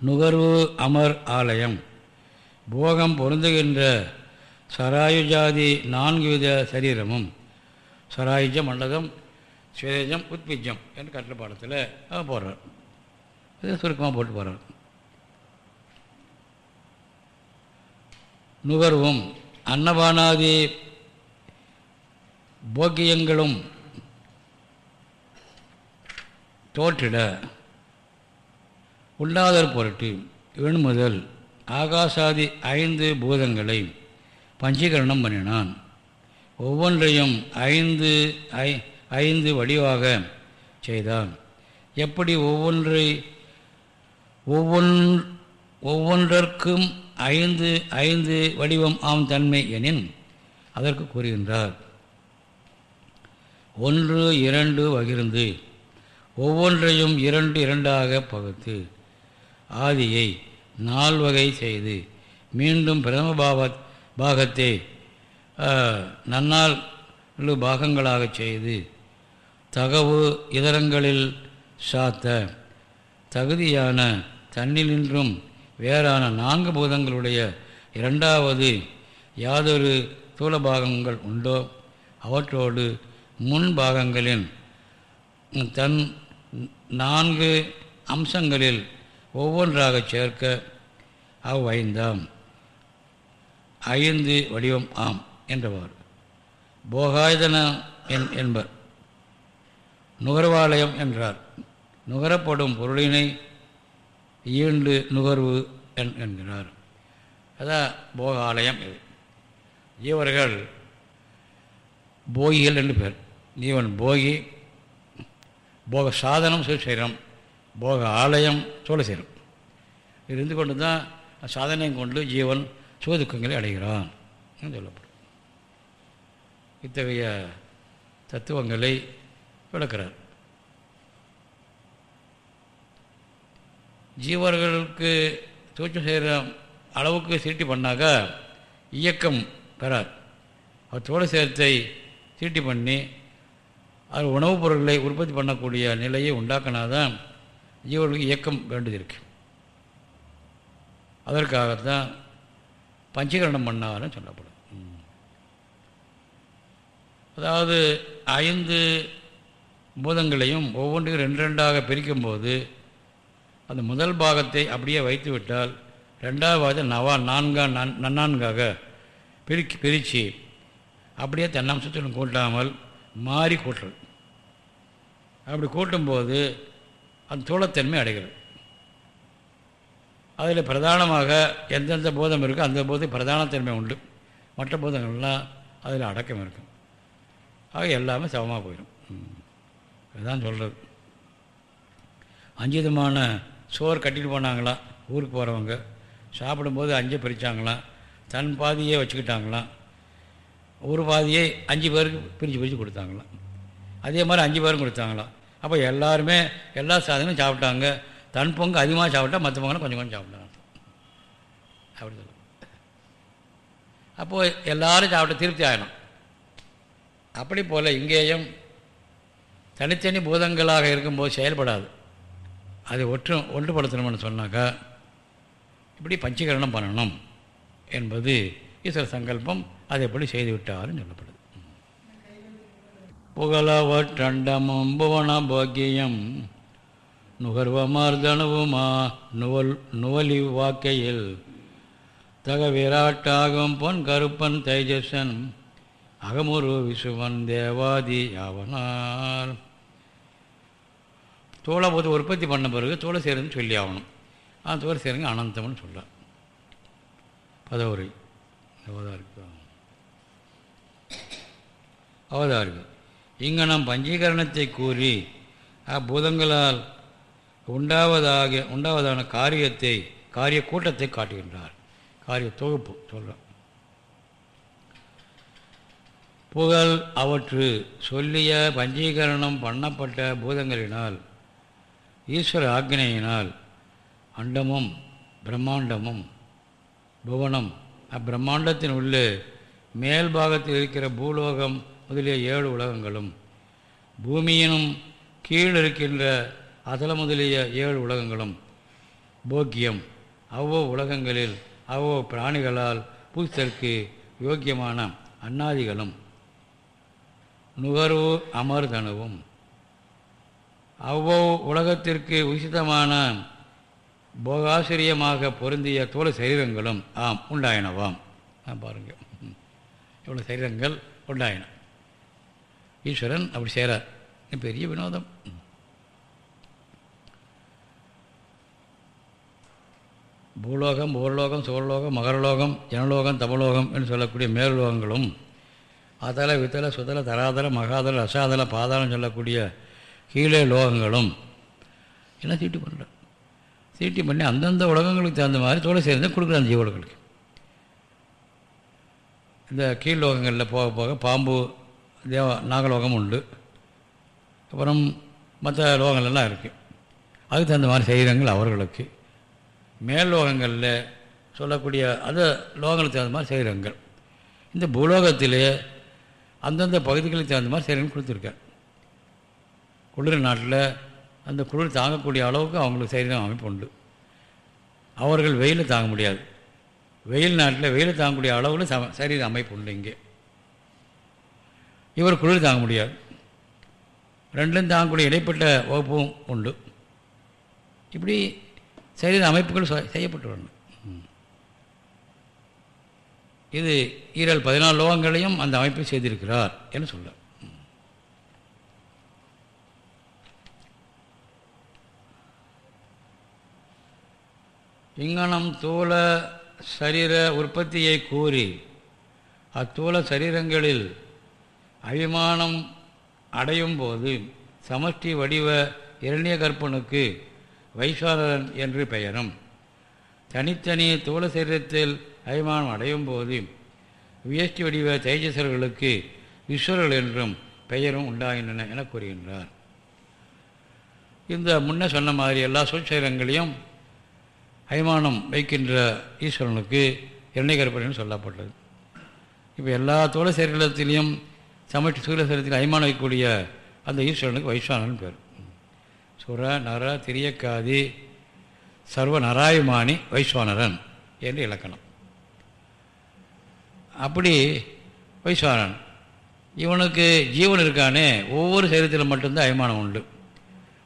நுகர்வு அமர் ஆலயம். போகம் பொருந்துகின்ற சராயுஜாதி நான்கு வித சரீரமும் சராயுஜ மண்டகம் சுவேஜம் உத்பிஜம் என்று கட்டுப்பாடத்தில் போடுறார் இது சுருக்கமாக போட்டு போகிறார் நுகர்வும். அன்னபானாதி போக்கியங்களும் தோற்றிட. உள்ளாதர் பொருட்டு விண்முதல் ஆகாசாதி ஐந்து பூதங்களை பஞ்சீகரணம் பண்ணினான். ஒவ்வொன்றையும் ஐந்து ஐ ஐந்து வடிவாக செய்தான். எப்படி ஒவ்வொன்றை ஒவ்வொன் ஒவ்வொன்றற்கும் ஐந்து ஐந்து வடிவம் ஆம் தன்மை எனின் அதற்கு கூறுகின்றார். ஒன்று இரண்டு வகிர்ந்து ஒவ்வொன்றையும் இரண்டு இரண்டாக பகுத்து ஆதியை நால்வகை செய்து மீண்டும் பிரதம பாவ பாகத்தை நன்னால் பாகங்களாக செய்து தகவு இதரங்களில் சாத்த தகுதியான தன்னிலின்றும் வேறான நான்கு பூதங்களுடைய இரண்டாவது யாதொரு தூலபாகங்கள் உண்டோ? அவற்றோடு முன் பாகங்களின் தன் நான்கு அம்சங்களில் ஒவ்வொன்றாகச் சேர்க்க அவ்வைந்தாம். ஐந்து வடிவம் ஆம் என்றவாறு. போகாயுதன என் என்பர். நுகர்வாலயம் என்றார். நுகரப்படும் பொருளினை ஈண்டு நுகர்வு என் என்கிறார். அதான் போகாலயம் இது. ஜீவர்கள் போகிகள் என்று பேர் ஜீவன் போகி போக சாதனம் சுசீரம் போக ஆலயம் சோழசீரம் இருந்து கொண்டு தான் சாதனையும் கொண்டு ஜீவன் சுகதுக்கங்களை அடைகிறான் சொல்லப்படும். இத்தகைய தத்துவங்களை விளக்கிறார். ஜீவர்களுக்கு சூட்சம் செய்கிற அளவுக்கு சீட்டி பண்ணாக்கா இயக்கம் பெறார். அவர் தோழ சேர்த்தை சீட்டி பண்ணி அது உணவுப் பொருட்களை உற்பத்தி பண்ணக்கூடிய நிலையை உண்டாக்கினாதான் ஜீவர்களுக்கு இயக்கம் வேண்டியிருக்கு அதற்காகத்தான் பஞ்சீகரணம் பண்ணாருன்னு சொல்லப்படும். அதாவது ஐந்து பூதங்களையும் ஒவ்வொன்றையும் ரெண்டு ரெண்டாக பிரிக்கும்போது அந்த முதல் பாகத்தை அப்படியே வைத்து விட்டால் ரெண்டாவது நவா நான்கா நன் நன்னான்காக பிரிக்கி பிரித்து அப்படியே தன்னம்சத்துடன் கூட்டாமல் மாறி கூட்டுறது அப்படி கூட்டும்போது அந்த தோளத்தன்மை அடைகிறது. அதில் பிரதானமாக எந்தெந்த போதம் இருக்கோ அந்த போதம் பிரதானத்தன்மை உண்டு. மற்ற போதங்கள்லாம் அதில் அடக்கம் இருக்கும். ஆக எல்லாமே சமமாக போயிடும். இதுதான் சொல்கிறது அஞ்சு விதமான சோறு கட்டிட்டு போனாங்களாம் ஊருக்கு போகிறவங்க சாப்பிடும்போது அஞ்சு பிரித்தாங்களாம் தன் பாதியே வச்சுக்கிட்டாங்களாம். ஒரு பாதியை அஞ்சு பேருக்கு பிரித்து பிரித்து கொடுத்தாங்களாம். அதே மாதிரி அஞ்சு பேரும் கொடுத்தாங்களாம். அப்போ எல்லாருமே எல்லா சாதனையும் சாப்பிட்டாங்க. தன் பொங்கு அதிகமாக சாப்பிட்டா மற்ற பொங்கலும் கொஞ்சம் கொஞ்சம் சாப்பிட்டாங்க. அப்படி சொல்லுவோம் அப்போது எல்லாரும் சாப்பிட்ட திருப்தி ஆகணும் அப்படி போல் இங்கேயும் தனித்தனி பூதங்களாக இருக்கும்போது செயல்படாது. அதை ஒற்று ஒன்றுபடுத்தணும்னு சொன்னாக்கா இப்படி பஞ்சீகரணம் பண்ணணும் என்பது ஈஸ்வர சங்கல்பம். அதை எப்படி செய்துவிட்டாருன்னு சொல்லப்படுது. புகழவற்றண்டமும் புவன போக்கியம் நுகர்வமர்தனவுமா நுவல் நுவலி வாக்கையில் தக விராட்டாகும் பொன் கருப்பன் தைஜசன் அகமுரு விசுவன் தேவாதி யாவனார் தோலை போது உற்பத்தி பண்ண பிறகு தோலை சேருன்னு சொல்லி ஆகணும். ஆ தோலை சேருங்க அனந்தம்னு சொல்கிறார் பதவுரை அவதாருக்கு. இங்கே நாம் பஞ்சீகரணத்தை கூறி அப்பூதங்களால் உண்டாவதாக உண்டாவதான காரியத்தை காரிய கூட்டத்தை காட்டுகின்றார். காரிய தொகுப்பு சொல்கிறார் புகழ் அவற்று சொல்லிய பஞ்சீகரணம் பண்ணப்பட்ட பூதங்களினால் ஈஸ்வர ஆக்னையினால் அண்டமும் பிரம்மாண்டமும் புவனம் அப்பிரம்மாண்டத்தின் உள்ளே மேல் பாகத்தில் இருக்கிற பூலோகம் முதலிய ஏழு உலகங்களும் பூமியினும் கீழ் இருக்கின்ற அதல முதலிய ஏழு உலகங்களும் போக்கியம் அவ்வளோ உலகங்களில் அவ்வளோ பிராணிகளால் பூசற்கு யோக்கியமான அன்னாதிகளும் நுகர்வு அமர்தனவும். அவ்வளோ உலகத்திற்கு உசிதமான போகாசிரியமாக பொருந்திய தோல் சரீரங்களும் ஆம் உண்டாயினவாம். ஆ பாருங்க. ம். இவ்வளோ சரீரங்கள் உண்டாயின. ஈஸ்வரன் அப்படி செய்கிறார் பெரிய வினோதம். பூலோகம் ஊர்லோகம் சுவர்லோகம் மகரலோகம் ஜனலோகம் தமலோகம் என்று சொல்லக்கூடிய மேல்லோகங்களும் அதல வித்தல சுதல தராதல மகாதல ரசாதல பாதாளம் சொல்லக்கூடிய கீழே லோகங்களும். எல்லாம் சீட்டு பண்ணுறார் தீட்டி பண்ணி அந்தந்த உலகங்களுக்கு தகுந்த மாதிரி தோலை சேர்ந்து கொடுக்குற அந்த ஜீவர்களுக்கு. இந்த கீழ் லோகங்களில் போக போக பாம்பு தேவ நாகலோகம் உண்டு. அப்புறம் மற்ற லோகங்கள்லாம் இருக்குது அதுக்கு தகுந்த மாதிரி செய்கிறங்கள் அவர்களுக்கு. மேல் லோகங்களில் சொல்லக்கூடிய அது லோகங்களுக்கு தகுந்த மாதிரி செய்கிறங்கள் இந்த பூலோகத்திலே அந்தந்த பகுதிகளுக்கு தகுந்த மாதிரி செய்கிறேன்னு கொடுத்துருக்கார் குளிர் நாட்டில் அந்த குளிர் தாங்கக்கூடிய அளவுக்கு அவங்களுக்கு சரீரம் அமைப்பு உண்டு. அவர்கள் வெயில் தாங்க முடியாது. வெயில் நாட்டில் வெயில் தாங்கக்கூடிய அளவில் சம சரீர அமைப்பு உண்டு இங்கே. இவர் குளிர் தாங்க முடியாது. ரெண்டும் தாங்கக்கூடிய இடைப்பட்ட வகுப்பும் உண்டு. இப்படி சரீர அமைப்புகள் செ- செய்யப்பட்டு வரணும். இது ஈரல் பதினாலு லோகங்களையும் அந்த அமைப்பை செய்திருக்கிறார் என்று சொல்ல. இங்கனம் தூல சரீர உற்பத்தியை கூறி அத்தூல சரீரங்களில் அபிமானம் அடையும் போது சமஷ்டி வடிவ இரண்ய கற்பனுக்கு வைஸ்வானரன் என்று பெயரும். தனித்தனி தூல சரீரத்தில் அபிமானம் அடையும் போது வியஷ்டி வடிவ தேஜசர்களுக்கு விஸ்வர்கள் என்றும் பெயரும் உண்டாகின்றன என கூறுகின்றார். இந்த முன்ன சொன்ன மாதிரி எல்லா சூழ்ச்சரங்களையும் அய்மானம் வைக்கின்ற ஈஸ்வரனுக்கு எண்ணெய்கற்பன் சொல்லப்பட்டது. இப்போ எல்லா தோழ சரீரத்திலையும் சமட்டி சூரிய சரீரத்தில் அய்மானம் வைக்கக்கூடிய அந்த ஈஸ்வரனுக்கு வைஸ்வானன் பேர். சுர நர திரியக்காதி சர்வ நராயுமானி வைஸ்வானரன் என்று இலக்கணம். அப்படி வைஸ்வானன். இவனுக்கு ஜீவன் இருக்கானே ஒவ்வொரு சரீரத்தில் மட்டும்தான் அய்மானம் உண்டு.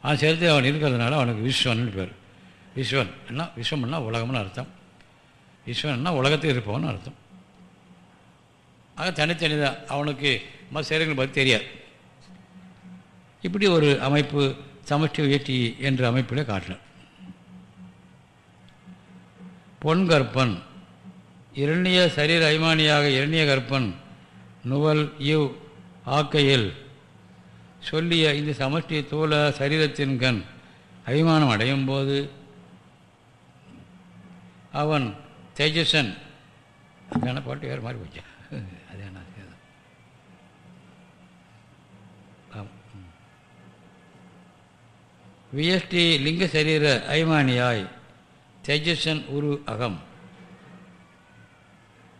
அந்த சரீரத்தில் அவன் இருக்கிறதுனால அவனுக்கு விஸ்வன் பேர். விஸ்வன் என்ன? விஸ்வம்னா உலகம்னு அர்த்தம். விஸ்வன்னா உலகத்தில் இருப்பவன் அர்த்தம். ஆக தனித்தனி தான் அவனுக்கு மற்ற சரீரங்களை பற்றி தெரியாது. இப்படி ஒரு அமைப்பு சமஷ்டி உயர்ச்சி என்ற அமைப்பில் காட்டினார். பொன்கற்பன் இரணிய சரீர அபிமானியாக இரணிய கற்பன் நுவல் இவ் ஆக்கையில் சொல்லிய இந்த சமஷ்டி தூள சரீரத்தின் கண் அபிமானம் அடையும் போது அவன் தேஜசன் அதான பாட்டு வேறு மாதிரி போச்சு. அது என்ன விஎஸ்டி லிங்க சரீர ஐமானியாய் தேஜசன் உரு அகம்.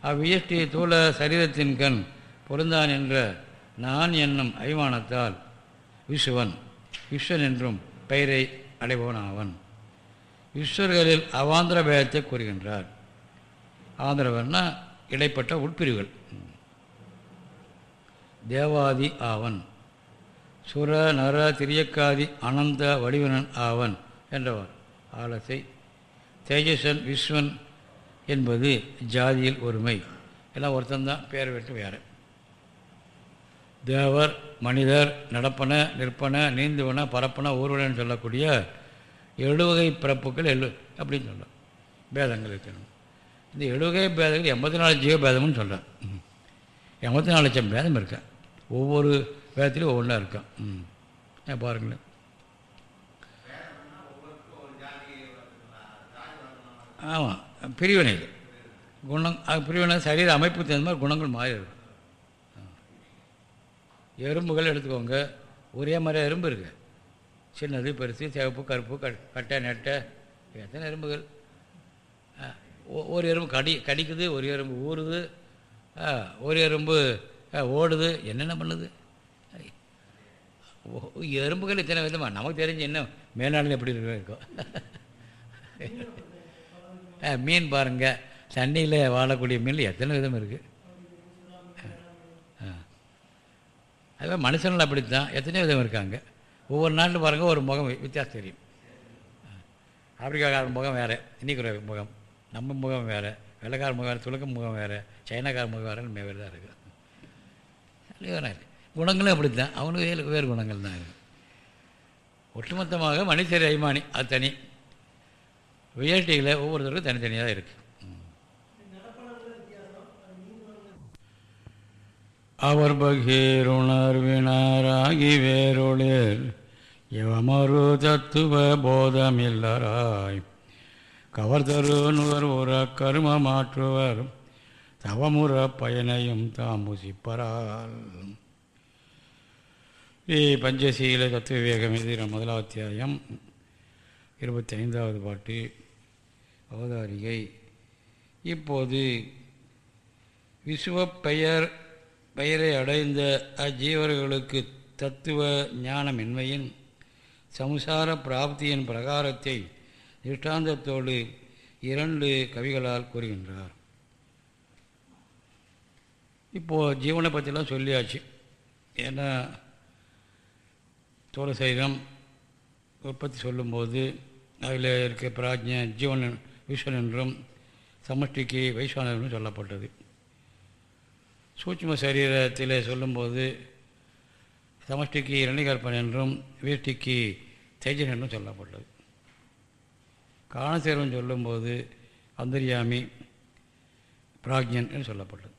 அவ்வியஷ்டி தூள சரீரத்தின் கண் பொருந்தான் என்ற நான் என்னும் அய்மானத்தால் விசுவன். விஸ்வன் என்றும் பெயரை அடைபவனாவன். விஸ்வர்களில் அவாந்திர பேதத்தை கூறுகின்றார். ஆந்திரவன்னா இடைப்பட்ட உட்பிரிவுகள். தேவாதி ஆவன் சுர நர திரியக்காதி அனந்த வடிவனன் ஆவன் என்றவர். ஆலசை தேஜசன் விஸ்வன் என்பது ஜாதியில் ஒருமை. எல்லாம் ஒருத்தந்தான் பேர் விட்டு வேறு. தேவர் மனிதர் நடப்பன நிற்பன நீந்துவன பரப்பன ஊர்வலன்னு சொல்லக்கூடிய எழுவகை பிறப்புகள் எழு அப்படின்னு சொல்கிறார் பேதங்கள் இருக்கணும். இந்த எழுவகை பேதங்கள் எண்பத்தி நாலு ஜீவ பேதம்னு சொல்கிறார் எண்பத்தி நாலு லட்சம் பேதம் இருக்கா? ஒவ்வொரு பேதத்துலையும் ஒவ்வொன்றா இருக்கான் ம். பாருங்களேன். ஆமாம் பிரிவினை இது. குணம் பிரிவினை சரீர அமைப்புக்கு தகுந்த மாதிரி குணங்கள் மாறி இருக்கும். எறும்புகள் எடுத்துக்கோங்க. ஒரே மாதிரி எறும்பு இருக்குது சின்னது பெருசு சிவப்பு கருப்பு கட்டை நெட்டை எத்தனை எறும்புகள்? ஒரு எறும்பு கடி கடிக்குது ஒரு எறும்பு ஊறுது ஒரு எறும்பு ஓடுது என்னென்ன பண்ணுது? எறும்புகள் இத்தனை விதமாக நமக்கு தெரிஞ்சு என்ன மேலாண்மை எப்படி இருக்கும் மீன் பாருங்கள் தண்ணியில் வாழக்கூடிய மீன் எத்தனை விதம் இருக்குது அதுவே மனுஷனில் அப்படித்தான் எத்தனையோ விதம் இருக்காங்க? ஒவ்வொரு நாட்டில் பாருங்கள் ஒரு முகம் வித்தியாசம் தெரியும். ஆப்பிரிக்காக்கார முகம் வேறு இன்னைக்கு முகம். நம்ம முகம் வேறு வெள்ளைக்கார முகம் வேறு துளக்க முகம் வேறு சைனாக்கார முகம் வேறு வேறு தான் இருக்குது குணங்களும் அப்படி தான் அவனுக்கு வேறு வேறு குணங்கள் தான் இருக்குது ஒட்டுமொத்தமாக மனுஷர் அய்மானி அது தனி. விஐடியில் ஒவ்வொருத்தருக்கும் தனித்தனியாக தான் இருக்குது அவர் பகீருணர்வினராகி வேறொளிர். இவமரு தத்துவ போதமில்லராய். கவர்தரு நுகர்வுற கரும மாற்றுவர். தவமுற பயனையும் தாமுசிப்பரால் பஞ்சசீல தத்துவ விவேகம் எதிர முதலாத்தியாயம் இருபத்தி ஐந்தாவது பாட்டு. அவதாரிகை. இப்போது விசுவ பெயர் பெயரை அடைந்த அஜீவர்களுக்கு தத்துவ ஞானமின்மையின் சமுசார பிராப்தியின் பிரகாரத்தை திருஷ்டாந்தத்தோடு இரண்டு கவிகளால் கூறுகின்றார். இப்போது ஜீவனை பற்றிலாம் சொல்லியாச்சு. ஏன்னா தோழ உற்பத்தி சொல்லும்போது அதில் இருக்க பிராஜ்ய ஜீவன் விஸ்வன் என்றும் சமஷ்டிக்கு வைஸ்வானர் என்றும் சொல்லப்பட்டது. சூட்சும சரீரத்தில் சொல்லும்போது சமஷ்டிக்கு இரணிகற்பன் என்றும் வீஷ்டிக்கு தேஜன் என்றும் சொல்லப்பட்டது. காணசேர்வன் சொல்லும்போது அந்தரியாமி பிராக்ஞன் என்று சொல்லப்பட்டது.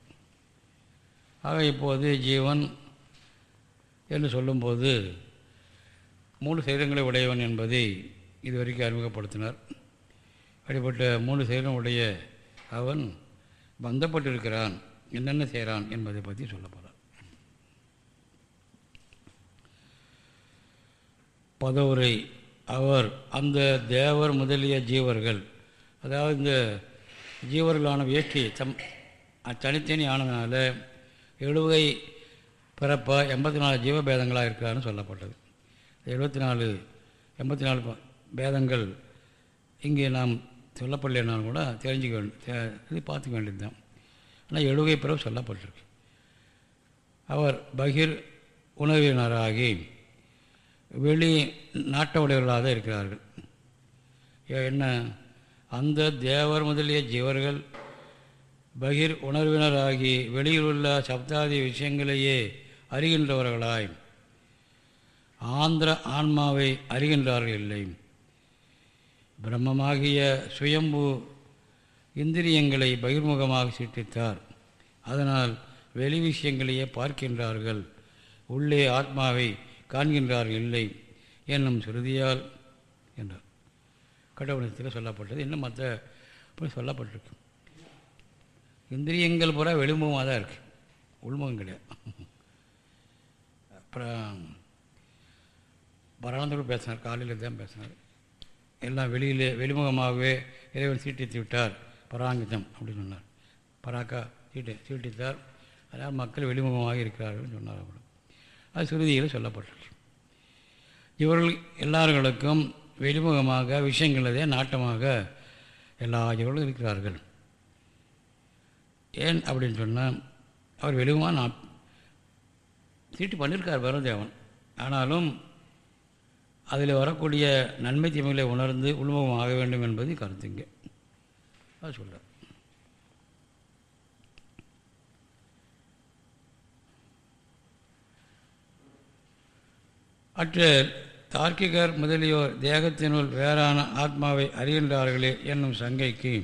ஆக இப்போது ஜீவன் என்று சொல்லும்போது மூணு சரீரங்களை உடையவன் என்பதை இதுவரைக்கும் அறிமுகப்படுத்தினார். அப்படிப்பட்ட மூணு சைரம் உடைய அவன் பந்தப்பட்டிருக்கிறான். என்னென்ன செய்கிறான் என்பதை பற்றி சொல்ல போகிறார் பதவுரை அவர் அந்த தேவர் முதலிய ஜீவர்கள் அதாவது இந்த ஜீவர்களான வேஷ்டி தம் தனித்தனி ஆனதுனால எழுவை பிறப்பா எண்பத்தி நாலு ஜீவபேதங்களாக இருக்கான்னு சொல்லப்பட்டது. எழுபத்தி நாலு எண்பத்தி நாலு பேதங்கள் இங்கே நாம் சொல்லப்படலைனாலும் கூட தெரிஞ்சுக்க வேண்டிய இது பார்த்துக்க வேண்டியது தான் ஆனால் எழுகை பிறகு சொல்லப்பட்டிருக்கு. அவர் பகிர் உணவினராகி வெளி நாட்ட உடையவர்களாக இருக்கிறார்கள் என்ன? அந்த தேவர் முதலிய ஜீவர்கள் பகிர் உணர்வினராகி வெளியில் உள்ள சப்தாதி விஷயங்களையே அறிகின்றவர்களாய். ஆந்திர ஆன்மாவை அறிகின்றார்கள் இல்லை. பிரம்மமாகிய சுயம்பு இந்திரியங்களை பகிர்முகமாக சிருஷ்டித்தார் அதனால் வெளி விஷயங்களையே பார்க்கின்றார்கள். உள்ளே ஆத்மாவை காண்கின்றார்கள் இல்லை என்னும் சுருதியால் என்றார். கடவுளத்தில் சொல்லப்பட்டது இன்னும் மற்ற சொல்லப்பட்டிருக்கு. இந்திரியங்கள் பூரா வெளிமுகமாக தான் இருக்குது உள்முகம் கிடையாது. அப்புறம் பரானந்தோடு பேசினார் காலையில் தான் பேசினார். எல்லாம் வெளியிலே வெளிமுகமாகவே இறைவன் சீட்டித்து விட்டார். பராங்கிதம் அப்படின்னு சொன்னார். பராக்கா சீட்டு சீட்டித்தார் அதாவது மக்கள் வெளிமுகமாக இருக்கிறார்கள் சொன்னார் அப்படி அது சுருதியில் சொல்லப்பட்டது. இவர்கள் எல்லார்களுக்கும் வெளிமுகமாக விஷயங்களதே நாட்டமாக எல்லா இவர்களும் இருக்கிறார்கள். ஏன் அப்படின்னு சொன்னால் அவர் வெளிமுகமாக நான் சீட்டு பண்ணியிருக்கார் பரதேவன் ஆனாலும் அதில் வரக்கூடிய நன்மை தீமைகளை உணர்ந்து உள்முகமாக வேண்டும் என்பது கருத்துங்க அது சொல்கிறார் அற்ற தார்க்கிகர் முதலியோர் தேகத்தினுள் வேறான ஆத்மாவை அறிகின்றார்களே என்னும் சங்கைக்கு